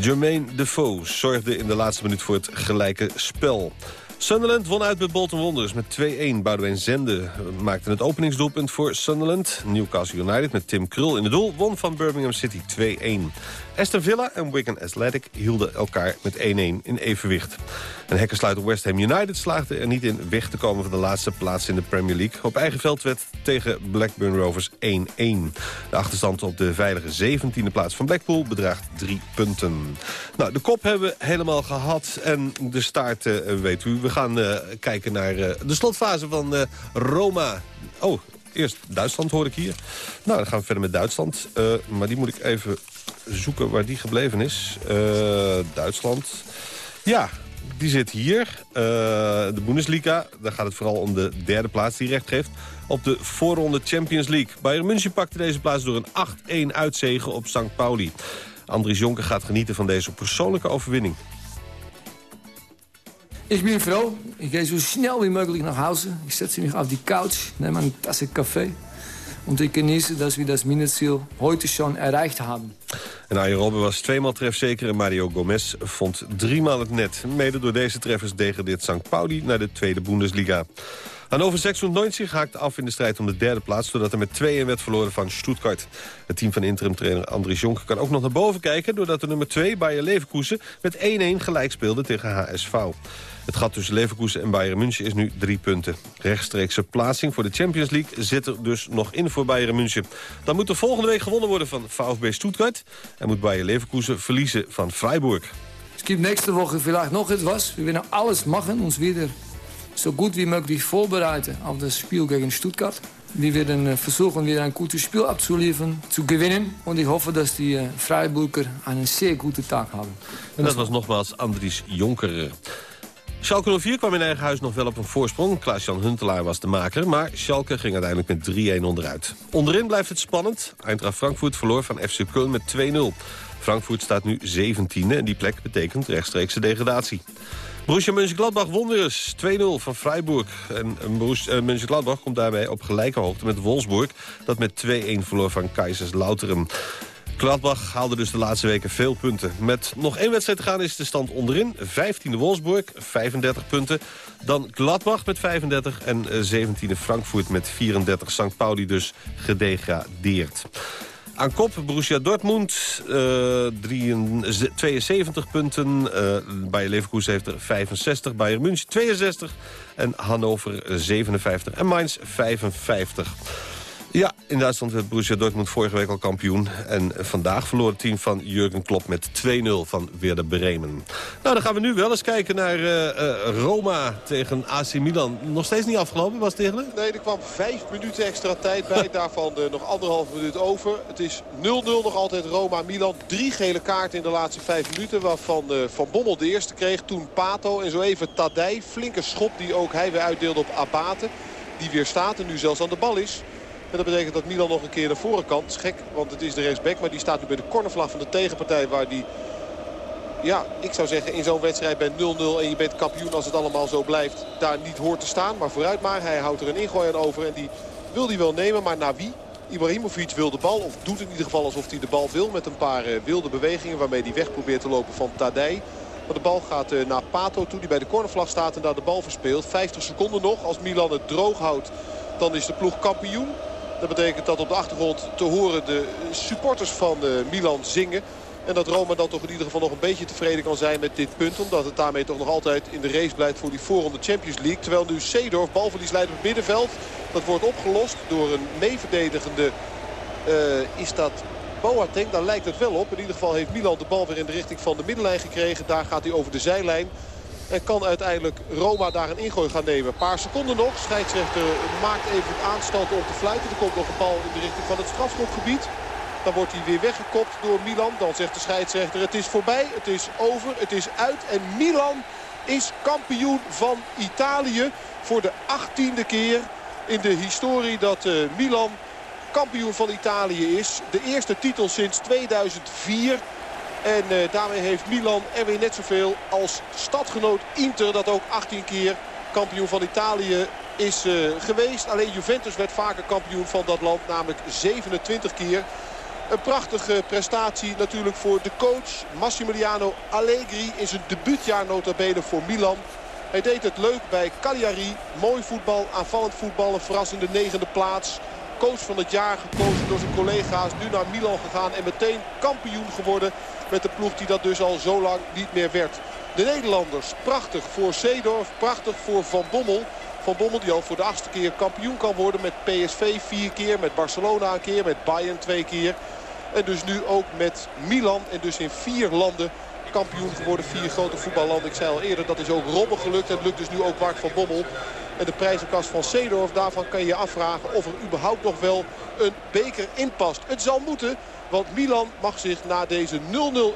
Jermaine Defoe zorgde in de laatste minuut voor het gelijke spel. Sunderland won uit bij Bolton Wanderers met 2-1. Boudewijn Zende maakte het openingsdoelpunt voor Sunderland. Newcastle United met Tim Krul in de doel won van Birmingham City 2-1. Aston Villa en Wigan Athletic hielden elkaar met 1-1 in evenwicht. En hekkensluiter West Ham United slaagde er niet in weg te komen van de laatste plaats in de Premier League. Op eigen veld werd tegen Blackburn Rovers 1-1. De achterstand op de veilige 17e plaats van Blackpool bedraagt 3 punten. Nou, de kop hebben we helemaal gehad en de staart uh, weet u. We gaan uh, kijken naar uh, de slotfase van Roma. Oh, eerst Duitsland hoor ik hier. Nou, dan gaan we verder met Duitsland. maar die moet ik even zoeken waar die gebleven is. Duitsland. Ja, die zit hier. Uh, de Bundesliga, daar gaat het vooral om de derde plaats die recht geeft. Op de voorronde Champions League. Bayern München pakte deze plaats door een 8-1 uitzegen op St. Pauli. Andries Jonker gaat genieten van deze persoonlijke overwinning. Ich bin froh. Ich gehe so schnell wie möglich nach Hause. Ich setze mich auf die Couch, nehme eine Tasse Kaffee und ich genieße, dass wir das Mindestziel heute schon erreicht haben. En Arjen Robben was tweemaal trefzeker en Mario Gomez vond driemaal het net. Mede door deze treffers degradeert St. Pauli naar de tweede Bundesliga. Hannover 96 haakte af in de strijd om de derde plaats... doordat er met 2-1 werd verloren van Stuttgart. Het team van interim-trainer Andries Jonker kan ook nog naar boven kijken... doordat de nummer 2, Bayer Leverkusen, met 1-1 gelijk speelde tegen HSV. Het gat tussen Leverkusen en Bayern München is nu drie punten. Rechtstreekse plaatsing voor de Champions League zit er dus nog in voor Bayern München. Dan moet er volgende week gewonnen worden van VfB Stuttgart... en moet Bayer Leverkusen verliezen van Freiburg. Es gibt nächste Woche vielleicht noch etwas. Wir werden alles machen, uns wieder so gut wie möglich vorbereiten auf das Spiel gegen Stuttgart. Wir werden versuchen, wieder ein gutes Spiel abzuliefern, zu gewinnen. Und ich hoffe, dass die Freiburger einen sehr guten Tag haben. En dat was nogmaals Andries Jonker. Schalke 04 kwam in eigen huis nog wel op een voorsprong. Klaas-Jan Huntelaar was de maker, maar Schalke ging uiteindelijk met 3-1 onderuit. Onderin blijft het spannend. Eintracht Frankfurt verloor van FC Köln met 2-0. Frankfurt staat nu 17e en die plek betekent rechtstreekse degradatie. Borussia Mönchengladbach won weer eens 2-0 van Freiburg. En Borussia Mönchengladbach komt daarbij op gelijke hoogte met Wolfsburg... dat met 2-1 verloor van Kaiserslautern. Gladbach haalde dus de laatste weken veel punten. Met nog één wedstrijd te gaan is de stand onderin. 15e Wolfsburg, 35 punten. Dan Gladbach met 35 en 17e Frankfurt met 34. St. Pauli dus gedegradeerd. Aan kop Borussia Dortmund, uh, 72 punten. Uh, Bayer Leverkusen heeft er 65, Bayern München 62 en Hannover 57 en Mainz 55. Ja, in Duitsland werd Borussia Dortmund vorige week al kampioen. En vandaag verloor het team van Jurgen Klopp met 2-0 van Werder Bremen. Nou, dan gaan we nu wel eens kijken naar uh, uh, Roma tegen AC Milan. Nog steeds niet afgelopen, was het eigenlijk? Nee, er kwam vijf minuten extra tijd bij. Daarvan uh, nog anderhalf minuut over. Het is 0-0 nog altijd Roma-Milan. Drie gele kaarten in de laatste vijf minuten. Waarvan Van Bommel de eerste kreeg. Toen Pato en zo even Tadij. Flinke schop die ook hij weer uitdeelde op Abate. Die weer staat en nu zelfs aan de bal is. En dat betekent dat Milan nog een keer naar voren kan. Is gek, want het is de rechtsback. Maar die staat nu bij de cornervlag van de tegenpartij. Waar die, ja, ik zou zeggen, in zo'n wedstrijd bij 0-0 en je bent kampioen als het allemaal zo blijft. Daar niet hoort te staan. Maar vooruit maar. Hij houdt er een ingooi aan over. En die wil hij wel nemen. Maar naar wie? Ibrahimovic wil de bal. Of doet in ieder geval alsof hij de bal wil. Met een paar uh, wilde bewegingen waarmee hij weg probeert te lopen van Tadij. Maar de bal gaat uh, naar Pato toe. Die bij de cornervlag staat en daar de bal verspeelt. 50 seconden nog. Als Milan het droog houdt, dan is de ploeg kampioen. Dat betekent dat op de achtergrond te horen de supporters van Milan zingen. En dat Roma dan toch in ieder geval nog een beetje tevreden kan zijn met dit punt. Omdat het daarmee toch nog altijd in de race blijft voor die voorronde Champions League. Terwijl nu Seedorf balverlies leidt op het middenveld. Dat wordt opgelost door een meeverdedigende... Uh, is dat Boateng? Daar lijkt het wel op. In ieder geval heeft Milan de bal weer in de richting van de middenlijn gekregen. Daar gaat hij over de zijlijn. En kan uiteindelijk Roma daar een ingooi gaan nemen. Een paar seconden nog. Scheidsrechter maakt even aanstalten om te fluiten. Er komt nog een bal in de richting van het strafschopgebied. Dan wordt hij weer weggekopt door Milan. Dan zegt de scheidsrechter het is voorbij, het is over, het is uit. En Milan is kampioen van Italië voor de achttiende keer in de historie dat uh, Milan kampioen van Italië is. De eerste titel sinds 2004. En uh, daarmee heeft Milan er weer net zoveel als stadgenoot Inter. Dat ook 18 keer kampioen van Italië is uh, geweest. Alleen Juventus werd vaker kampioen van dat land. Namelijk 27 keer. Een prachtige prestatie natuurlijk voor de coach Massimiliano Allegri. In zijn debuutjaar nota bene voor Milan. Hij deed het leuk bij Cagliari. Mooi voetbal, aanvallend voetbal. Een verrassende negende plaats. Coach van het jaar gekozen door zijn collega's. Nu naar Milan gegaan en meteen kampioen geworden. Met de ploeg die dat dus al zo lang niet meer werd. De Nederlanders, prachtig voor Seedorf, prachtig voor Van Bommel. Van Bommel die al voor de achtste keer kampioen kan worden met PSV vier keer. Met Barcelona een keer, met Bayern twee keer. En dus nu ook met Milan en dus in vier landen kampioen geworden. Vier grote voetballanden. Ik zei al eerder, dat is ook Robben gelukt. Het lukt dus nu ook Bart van Bommel. En de prijzenkast van Seedorf, daarvan kan je je afvragen of er überhaupt nog wel een beker in past. Het zal moeten, want Milan mag zich na deze 0-0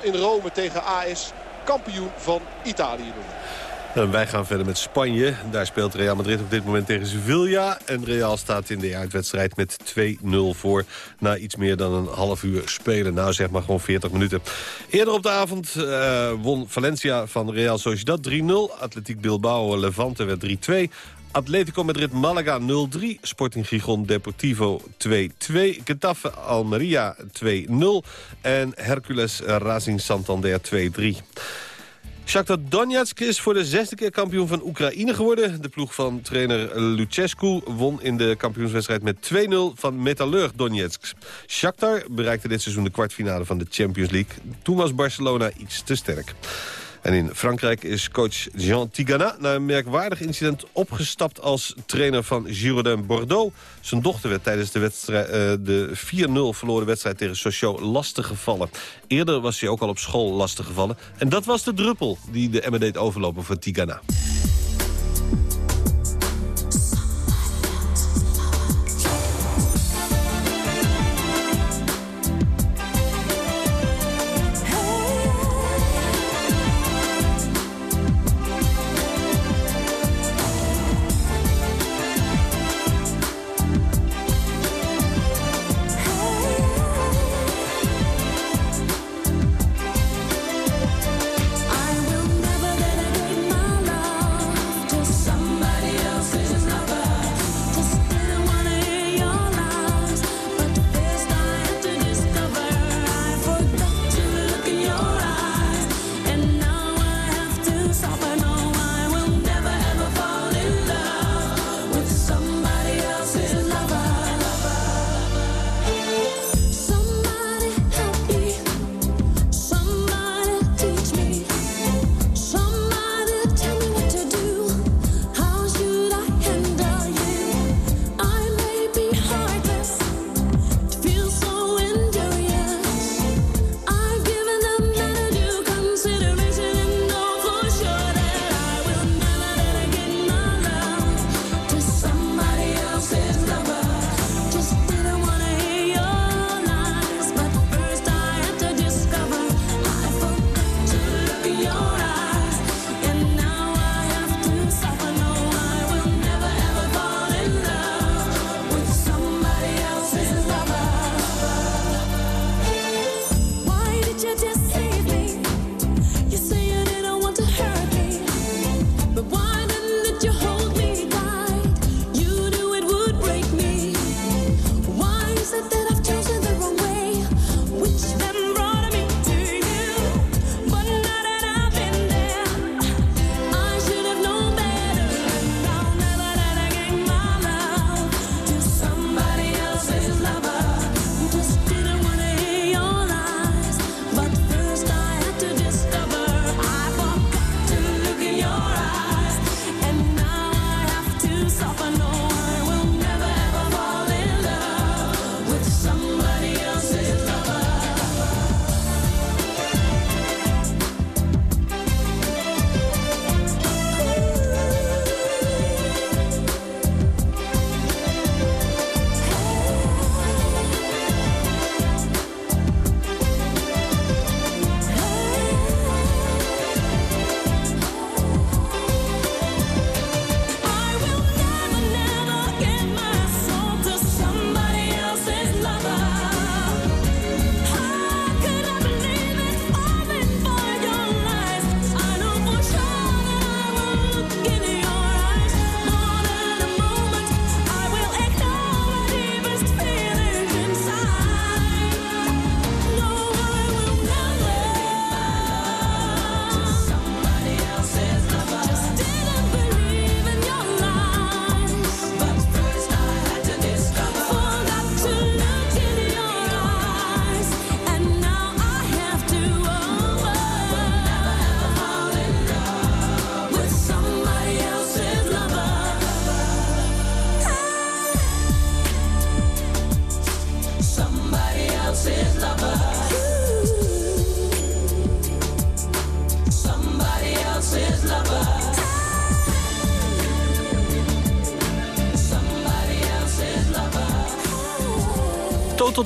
in Rome tegen AS kampioen van Italië noemen. En wij gaan verder met Spanje. Daar speelt Real Madrid op dit moment tegen Sevilla. En Real staat in de uitwedstrijd met 2-0 voor. Na iets meer dan een half uur spelen. Nou zeg maar gewoon 40 minuten. Eerder op de avond uh, won Valencia van Real Sociedad 3-0. Atletiek Bilbao Levante werd 3-2. Atletico Madrid Malaga 0-3. Sporting Gijon Deportivo 2-2. Getafe Almeria 2-0. En Hercules Racing Santander 2-3. Shakhtar Donetsk is voor de zesde keer kampioen van Oekraïne geworden. De ploeg van trainer Lucescu won in de kampioenswedstrijd met 2-0 van Metallurg Donetsk. Shakhtar bereikte dit seizoen de kwartfinale van de Champions League. Toen was Barcelona iets te sterk. En in Frankrijk is coach Jean Tigana na een merkwaardig incident opgestapt als trainer van Girondin Bordeaux. Zijn dochter werd tijdens de, uh, de 4-0 verloren wedstrijd tegen Sochaux lastiggevallen. Eerder was hij ook al op school lastiggevallen. En dat was de druppel die de deed overlopen voor Tigana.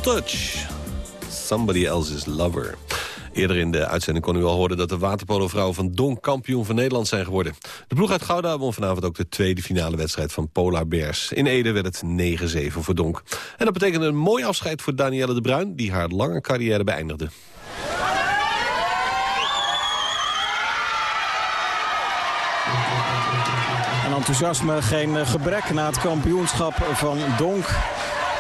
Touch. Somebody else's lover. Eerder in de uitzending kon u al horen dat de waterpolovrouwen van Donk kampioen van Nederland zijn geworden. De ploeg uit Gouda won vanavond ook de tweede finale wedstrijd van Polar Bears. In Ede werd het 9-7 voor Donk. En dat betekende een mooi afscheid voor Danielle de Bruin, die haar lange carrière beëindigde. Een enthousiasme, geen gebrek na het kampioenschap van Donk.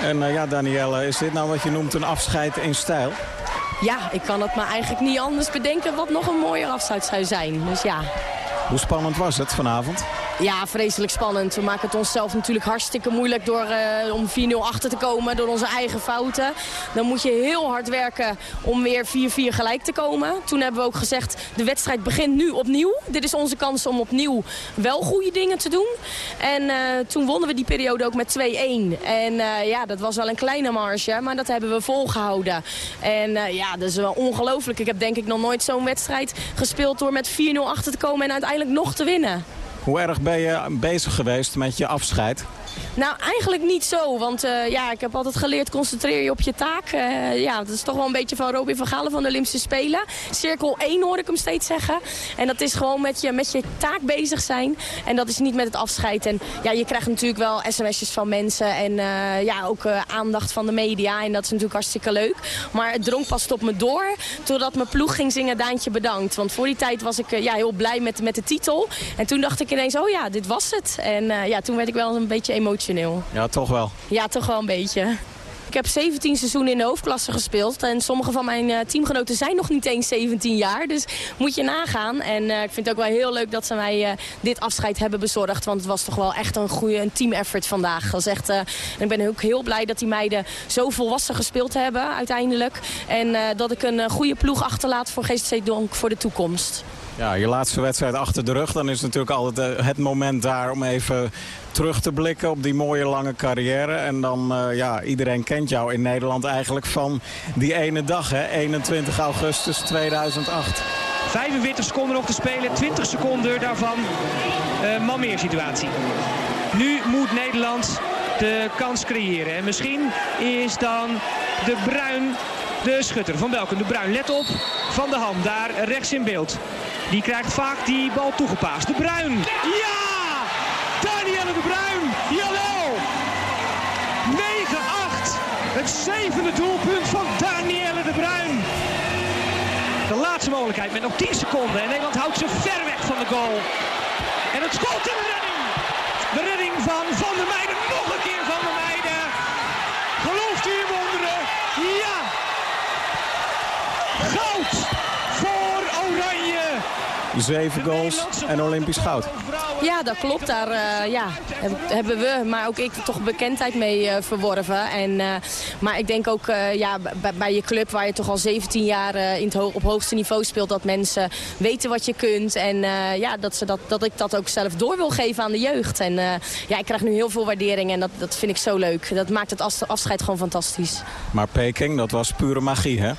En uh, ja, Danielle, is dit nou wat je noemt een afscheid in stijl? Ja, ik kan het me eigenlijk niet anders bedenken wat nog een mooier afscheid zou zijn. Dus ja. Hoe spannend was het vanavond? Ja, vreselijk spannend. We maken het onszelf natuurlijk hartstikke moeilijk door uh, om 4-0 achter te komen door onze eigen fouten. Dan moet je heel hard werken om weer 4-4 gelijk te komen. Toen hebben we ook gezegd, de wedstrijd begint nu opnieuw. Dit is onze kans om opnieuw wel goede dingen te doen. En uh, toen wonnen we die periode ook met 2-1. En uh, ja, dat was wel een kleine marge, maar dat hebben we volgehouden. En ja, dat is wel ongelooflijk. Ik heb denk ik nog nooit zo'n wedstrijd gespeeld door met 4-0 achter te komen en uiteindelijk nog te winnen. Hoe erg ben je bezig geweest met je afscheid? Nou, eigenlijk niet zo. Want uh, ja, ik heb altijd geleerd, concentreer je op je taak. Uh, ja, dat is toch wel een beetje van Robin van Galen van de Olympische Spelen. Cirkel 1 hoor ik hem steeds zeggen. En dat is gewoon met je, met je taak bezig zijn. En dat is niet met het afscheid. En ja, je krijgt natuurlijk wel sms'jes van mensen. En uh, ja, ook aandacht van de media. En dat is natuurlijk hartstikke leuk. Maar het dronk pas op me door. Totdat mijn ploeg ging zingen Daantje bedankt. Want voor die tijd was ik ja, heel blij met, met de titel. En toen dacht ik ineens, oh ja, dit was het. En ja, toen werd ik wel een beetje emotioneel. Ja, toch wel? Ja, toch wel een beetje. Ik heb 17 seizoenen in de hoofdklasse gespeeld. En sommige van mijn uh, teamgenoten zijn nog niet eens 17 jaar. Dus moet je nagaan. En uh, ik vind het ook wel heel leuk dat ze mij uh, dit afscheid hebben bezorgd. Want het was toch wel echt een goede een team effort vandaag. Dat was echt, en ik ben ook heel blij dat die meiden zo volwassen gespeeld hebben uiteindelijk. En dat ik een goede ploeg achterlaat voor GSC Donk voor de toekomst. Ja, je laatste wedstrijd achter de rug. Dan is natuurlijk altijd het moment daar om even terug te blikken op die mooie lange carrière. En dan, uh, ja, iedereen kent jou in Nederland eigenlijk van die ene dag, hè? 21 augustus 2008. 45 seconden nog te spelen, 20 seconden daarvan uh, man meer situatie. Nu moet Nederland de kans creëren. En misschien is dan de Bruin de schutter van Belken. De Bruin, let op, van de hand, daar rechts in beeld. Die krijgt vaak die bal toegepaast. De Bruin, ja! De jawel! 9-8, het zevende doelpunt van Danielle de Bruin. laatste mogelijkheid met nog 10 seconden. En Nederland houdt ze ver weg van de goal. En het schot en de redding. De redding van Van der Meijden. Nog een keer Van der Meijden. Gelooft u in wonderen? Ja. Goud voor Oranje. Zeven goals en Olympisch goud. Ja, dat klopt. Daar eh, ja, heb- hebben we, maar ook ik, toch bekendheid mee eh, verworven. En, eh, maar ik denk ook ja, bij, je club, waar je toch al 17 jaar in het ho- op hoogste niveau speelt... dat mensen weten wat je kunt. En ja, dat, ze dat, dat ik dat ook zelf door wil geven aan de jeugd. En ja, ik krijg nu heel veel waardering en dat, dat vind ik zo leuk. Dat maakt het afscheid gewoon fantastisch. Maar Peking, dat was pure magie, hè?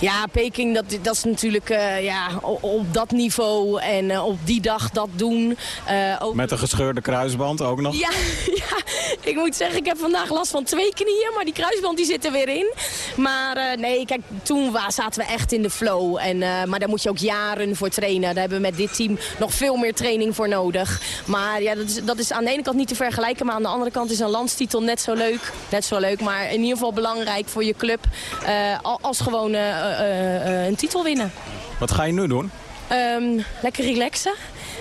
Ja, Peking, dat, dat is natuurlijk ja, op dat niveau en op die dag dat doen. Eh, ook... Met een gescheurde kruisband ook nog. Ja, ja, ik moet zeggen, ik heb vandaag last van twee knieën, maar die kruisband die zit er weer in. Maar eh, nee, kijk, toen zaten we echt in de flow. En, eh, maar daar moet je ook jaren voor trainen. Daar hebben we met dit team nog veel meer training voor nodig. Maar ja, dat is, dat is aan de ene kant niet te vergelijken, maar aan de andere kant is een landstitel net zo leuk. Net zo leuk, maar in ieder geval belangrijk voor je club al- als gewoon een titel winnen. Wat ga je nu doen? Ehm, lekker relaxen.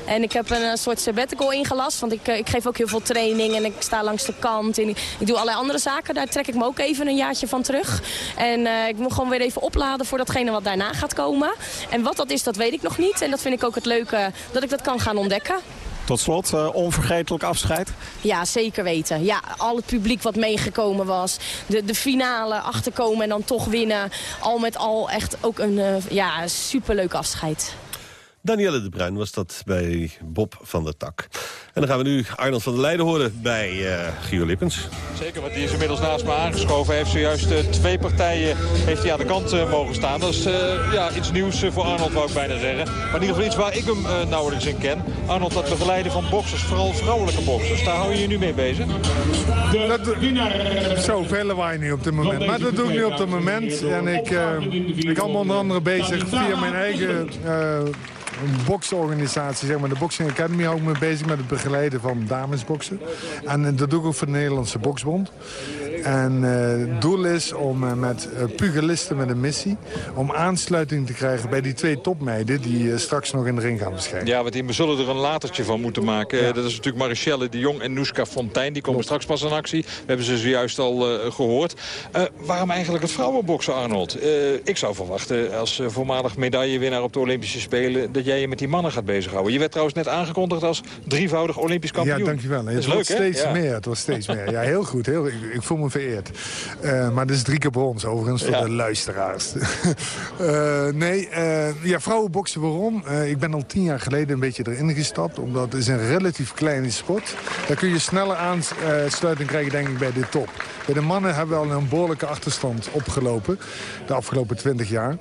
En ik heb een eh, soort sabbatical ingelast, want ik, eh, ik geef ook heel veel training en ik sta langs de kant. En ik, ik doe allerlei andere zaken, daar trek ik me ook even een jaartje van terug. En eh, ik moet gewoon weer even opladen voor datgene wat daarna gaat komen. En wat dat is, dat weet ik nog niet. En dat vind ik ook het leuke, dat ik dat kan gaan ontdekken. Tot slot, eh, onvergetelijk afscheid. Ja, zeker weten. Ja, al het publiek wat meegekomen was. De, de finale achterkomen en dan toch winnen. Al met al echt ook een ja, superleuk afscheid. Danielle de Bruin was dat bij Bob van der Tak. En dan gaan we nu Arnold van der Leijden horen bij eh Gio Lippens. Zeker, want die is inmiddels naast me aangeschoven. Hij heeft zojuist eh, twee partijen heeft hij aan de kant eh, mogen staan. Dat is eh, ja, iets nieuws voor Arnold, wou ik bijna zeggen. Maar in ieder geval iets waar ik hem eh, nauwelijks in ken. Arnold, dat begeleiden van boxers, vooral vrouwelijke boxers. Daar hou je je nu mee bezig? Dat, zo, veel lawaai nu op dit moment. Maar dat doe ik nu op dit moment. En ik, eh ik me onder andere bezig via mijn eigen eh boksorganisatie, zeg maar, de Boxing Academy, hou ik me bezig met het begeleiden van damesboksen. En eh, dat doe ik ook voor de Nederlandse Boksbond. En eh, het doel is om eh, met pugilisten met een missie... om aansluiting te krijgen bij die twee topmeiden... die straks nog in de ring gaan verschijnen. Ja, want we zullen er een latertje van moeten maken. Dat is natuurlijk Marichelle de Jong en Noeska Fontijn. Die komen straks pas in actie. We hebben ze zojuist al eh, gehoord. Eh, waarom eigenlijk het vrouwenboksen, Arnold? Ik zou verwachten, als voormalig medaillewinnaar op de Olympische Spelen... dat jij je met die mannen gaat bezighouden. Je werd trouwens net aangekondigd als drievoudig Olympisch kampioen. Ja, dankjewel. Het is wordt leuk, steeds Ja. meer. Het wordt steeds meer. Ja, heel goed. Heel, ik, ik voel me vereerd. Eh, maar dit is drie keer brons, overigens, voor Ja. de luisteraars. Eh, nee, eh, ja, vrouwenboksen waarom? Ik ben al tien jaar geleden een beetje erin gestapt. Omdat het is een relatief kleine sport. Daar kun je sneller aansluiting krijgen, denk ik, bij de top. Bij de mannen hebben we al een behoorlijke achterstand opgelopen. De afgelopen twintig jaar.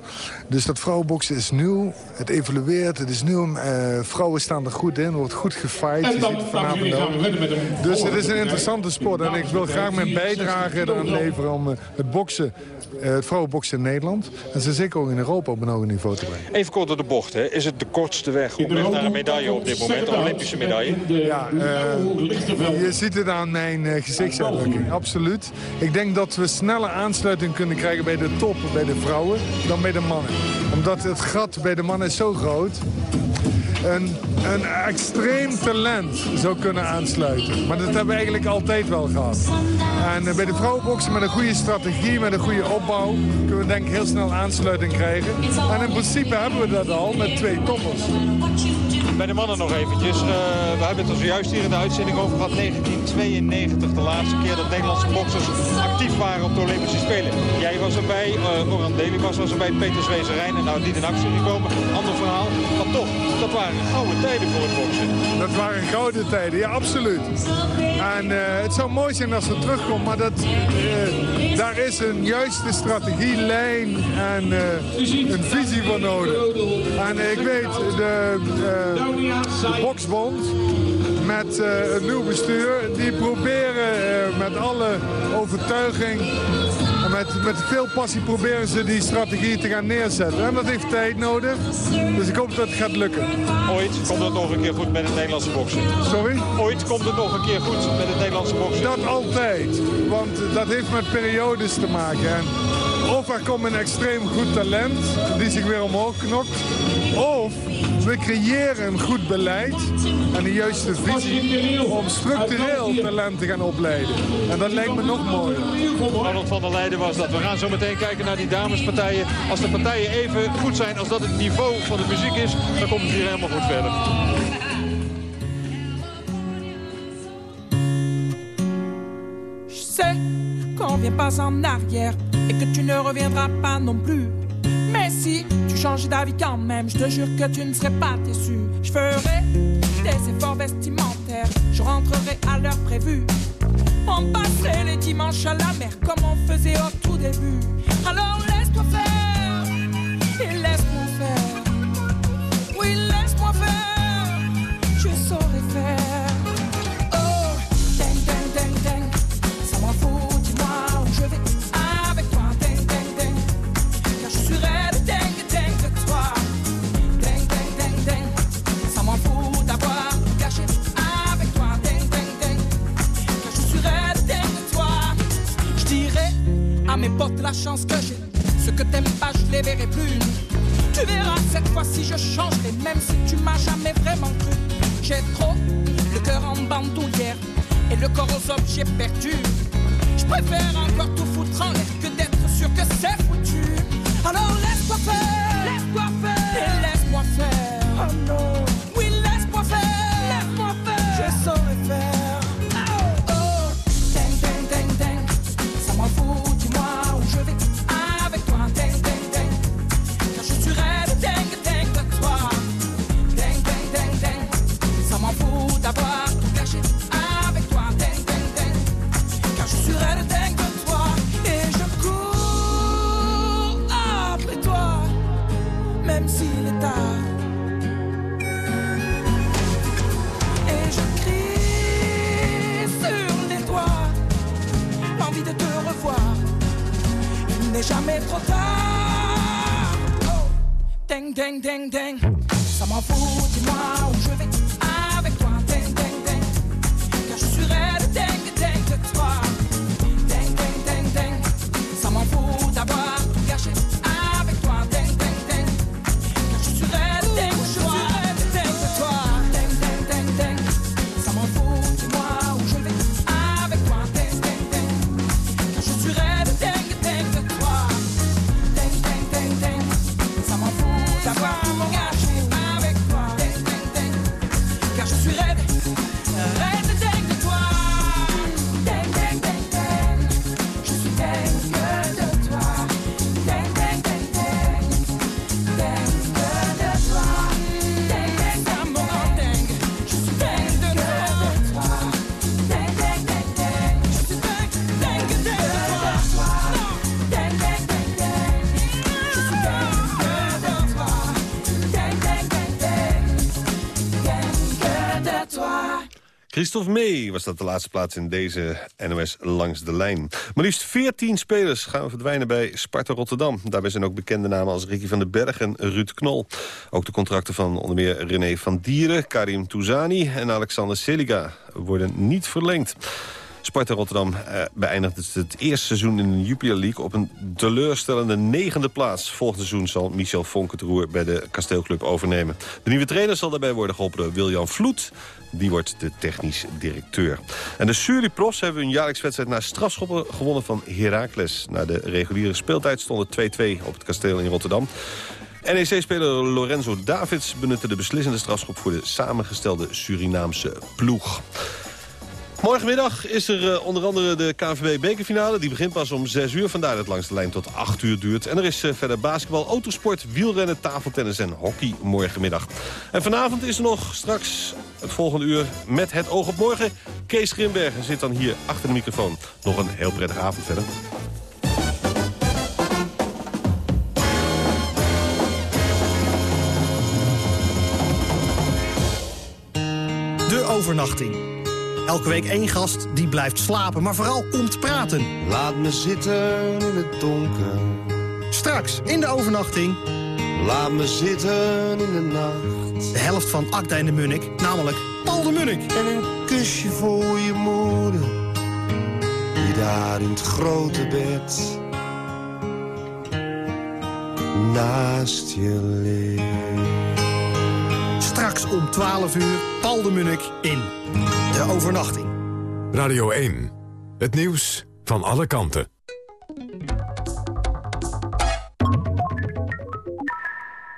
Dus dat vrouwenboksen is nieuw. Het evolueert. Het is nieuw. Eh, vrouwen staan er goed in. Er wordt goed gefight. Je ziet het vanavond ook. Dus het is een interessante sport. En ik wil graag mijn bijdrage eraan leveren om eh, het boksen, eh, het vrouwenboksen in Nederland. En ze zeker ook in Europa op een hoger niveau te brengen. Even kort door de bocht. Hè. Is het de kortste weg weg naar een medaille op dit moment? Een Olympische medaille? Ja, eh, je ziet het aan mijn eh, gezichtsuitdrukking, absoluut. Ik denk dat we sneller aansluiting kunnen krijgen bij de top, bij de vrouwen, dan bij de mannen. Omdat het gat bij de mannen zo groot. Een, een extreem talent zou kunnen aansluiten. Maar dat hebben we eigenlijk altijd wel gehad. En eh, bij de vrouwenboksen met een goede strategie, met een goede opbouw... kunnen we denk ik heel snel aansluiting krijgen. En in principe hebben we dat al met twee toppers. Bij de mannen nog eventjes. Eh, we hebben het er zojuist hier in de uitzending over gehad. 1992, de laatste keer dat Nederlandse boxers actief waren op de Olympische Spelen. Jij was erbij, uh, Oran Delibas was erbij, Peter Zwezerijn en nou niet in actie gekomen. Ander verhaal. Maar toch, dat waren gouden tijden voor het boksen. Dat waren gouden tijden, ja absoluut. En uh, het zou mooi zijn als het terugkomt, maar dat, daar is een juiste strategielijn en uh, een visie voor nodig. En ik weet, de, de Boksbond met een nieuw bestuur, die proberen met alle overtuiging en met, met veel passie proberen ze die strategie te gaan neerzetten. En dat heeft tijd nodig, dus ik hoop dat het gaat lukken. Ooit komt het nog een keer goed met het Nederlandse boksen. Sorry? Ooit komt het nog een keer goed met het Nederlandse boksen. Dat altijd, want dat heeft met periodes te maken. En Of er komt een extreem goed talent die zich weer omhoog knokt. Of we creëren een goed beleid en de juiste visie om structureel talent te gaan opleiden. En dat lijkt me nog mooier. Arnold van der Leijden was dat. We gaan zo meteen kijken naar die damespartijen. Als de partijen even goed zijn als dat het niveau van de muziek is, dan komt het hier helemaal goed verder. Je sais qu'on vient pas en arrière et que tu ne reviendras pas non plus. Mais si tu changes d'avis quand même, je te jure que tu ne serais pas déçu. Je ferai des efforts vestimentaires, je rentrerai à l'heure prévue. On passerait les dimanches à la mer comme on faisait au tout début. Alors laisse-toi faire et laisse-moi la chance que j'ai. Ce que t'aimes pas, je les verrai plus. Tu verras cette fois-ci, je changerai, même si tu m'as jamais vraiment cru. J'ai trop le cœur en bandoulière et le corps aux objets perdus. Je préfère encore tout foutre en l'air que d'être sûr que c'est ding, ding, ding. Ça m'en fout, dis-moi où je vais Christophe May was dat de laatste plaats in deze NOS Langs de Lijn. Maar liefst 14 spelers gaan verdwijnen bij Sparta Rotterdam. Daarbij zijn ook bekende namen als Ricky van den Berg en Ruud Knol. Ook de contracten van onder meer René van Dieren, Karim Touzani en Alexander Seliga worden niet verlengd. Sparta Rotterdam eh, beëindigt het, eerste seizoen in de Jupiler League... op een teleurstellende negende plaats. Volgend seizoen zal Michel Vonk het bij de kasteelclub overnemen. De nieuwe trainer zal daarbij worden geholpen door Wiljan Vloed. Die wordt de technisch directeur. En de Suriprofs hebben hun jaarlijks wedstrijd na strafschoppen gewonnen van Heracles. Na de reguliere speeltijd stond het 2-2 op het kasteel in Rotterdam. NEC-speler Lorenzo Davids benutte de beslissende strafschop... voor de samengestelde Surinaamse ploeg. Morgenmiddag is er eh, onder andere de KNVB-bekerfinale. Die begint pas om 6 uur, vandaar dat langs de lijn tot 8 uur duurt. En er is eh, verder basketbal, autosport, wielrennen, tafeltennis en hockey morgenmiddag. En vanavond is er nog straks het volgende uur met het oog op morgen. Kees Grimbergen zit dan hier achter de microfoon. Nog een heel prettige avond verder. De overnachting. Elke week één gast die blijft slapen, maar vooral komt praten. Laat me zitten in het donker. Straks in de overnachting. Laat me zitten in de nacht. De helft van Akda en de Munnik, namelijk Paul de Munnik. En een kusje voor je moeder. Die daar in het grote bed naast je ligt. Om 12 uur Paul de Munnik in De Overnachting. Radio 1. Het nieuws van alle kanten.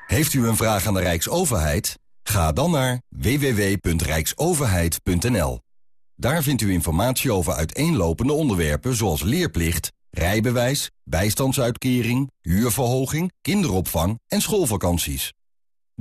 Heeft u een vraag aan de Rijksoverheid? Ga dan naar www.rijksoverheid.nl. Daar vindt u informatie over uiteenlopende onderwerpen zoals leerplicht, rijbewijs, bijstandsuitkering, huurverhoging, kinderopvang en schoolvakanties.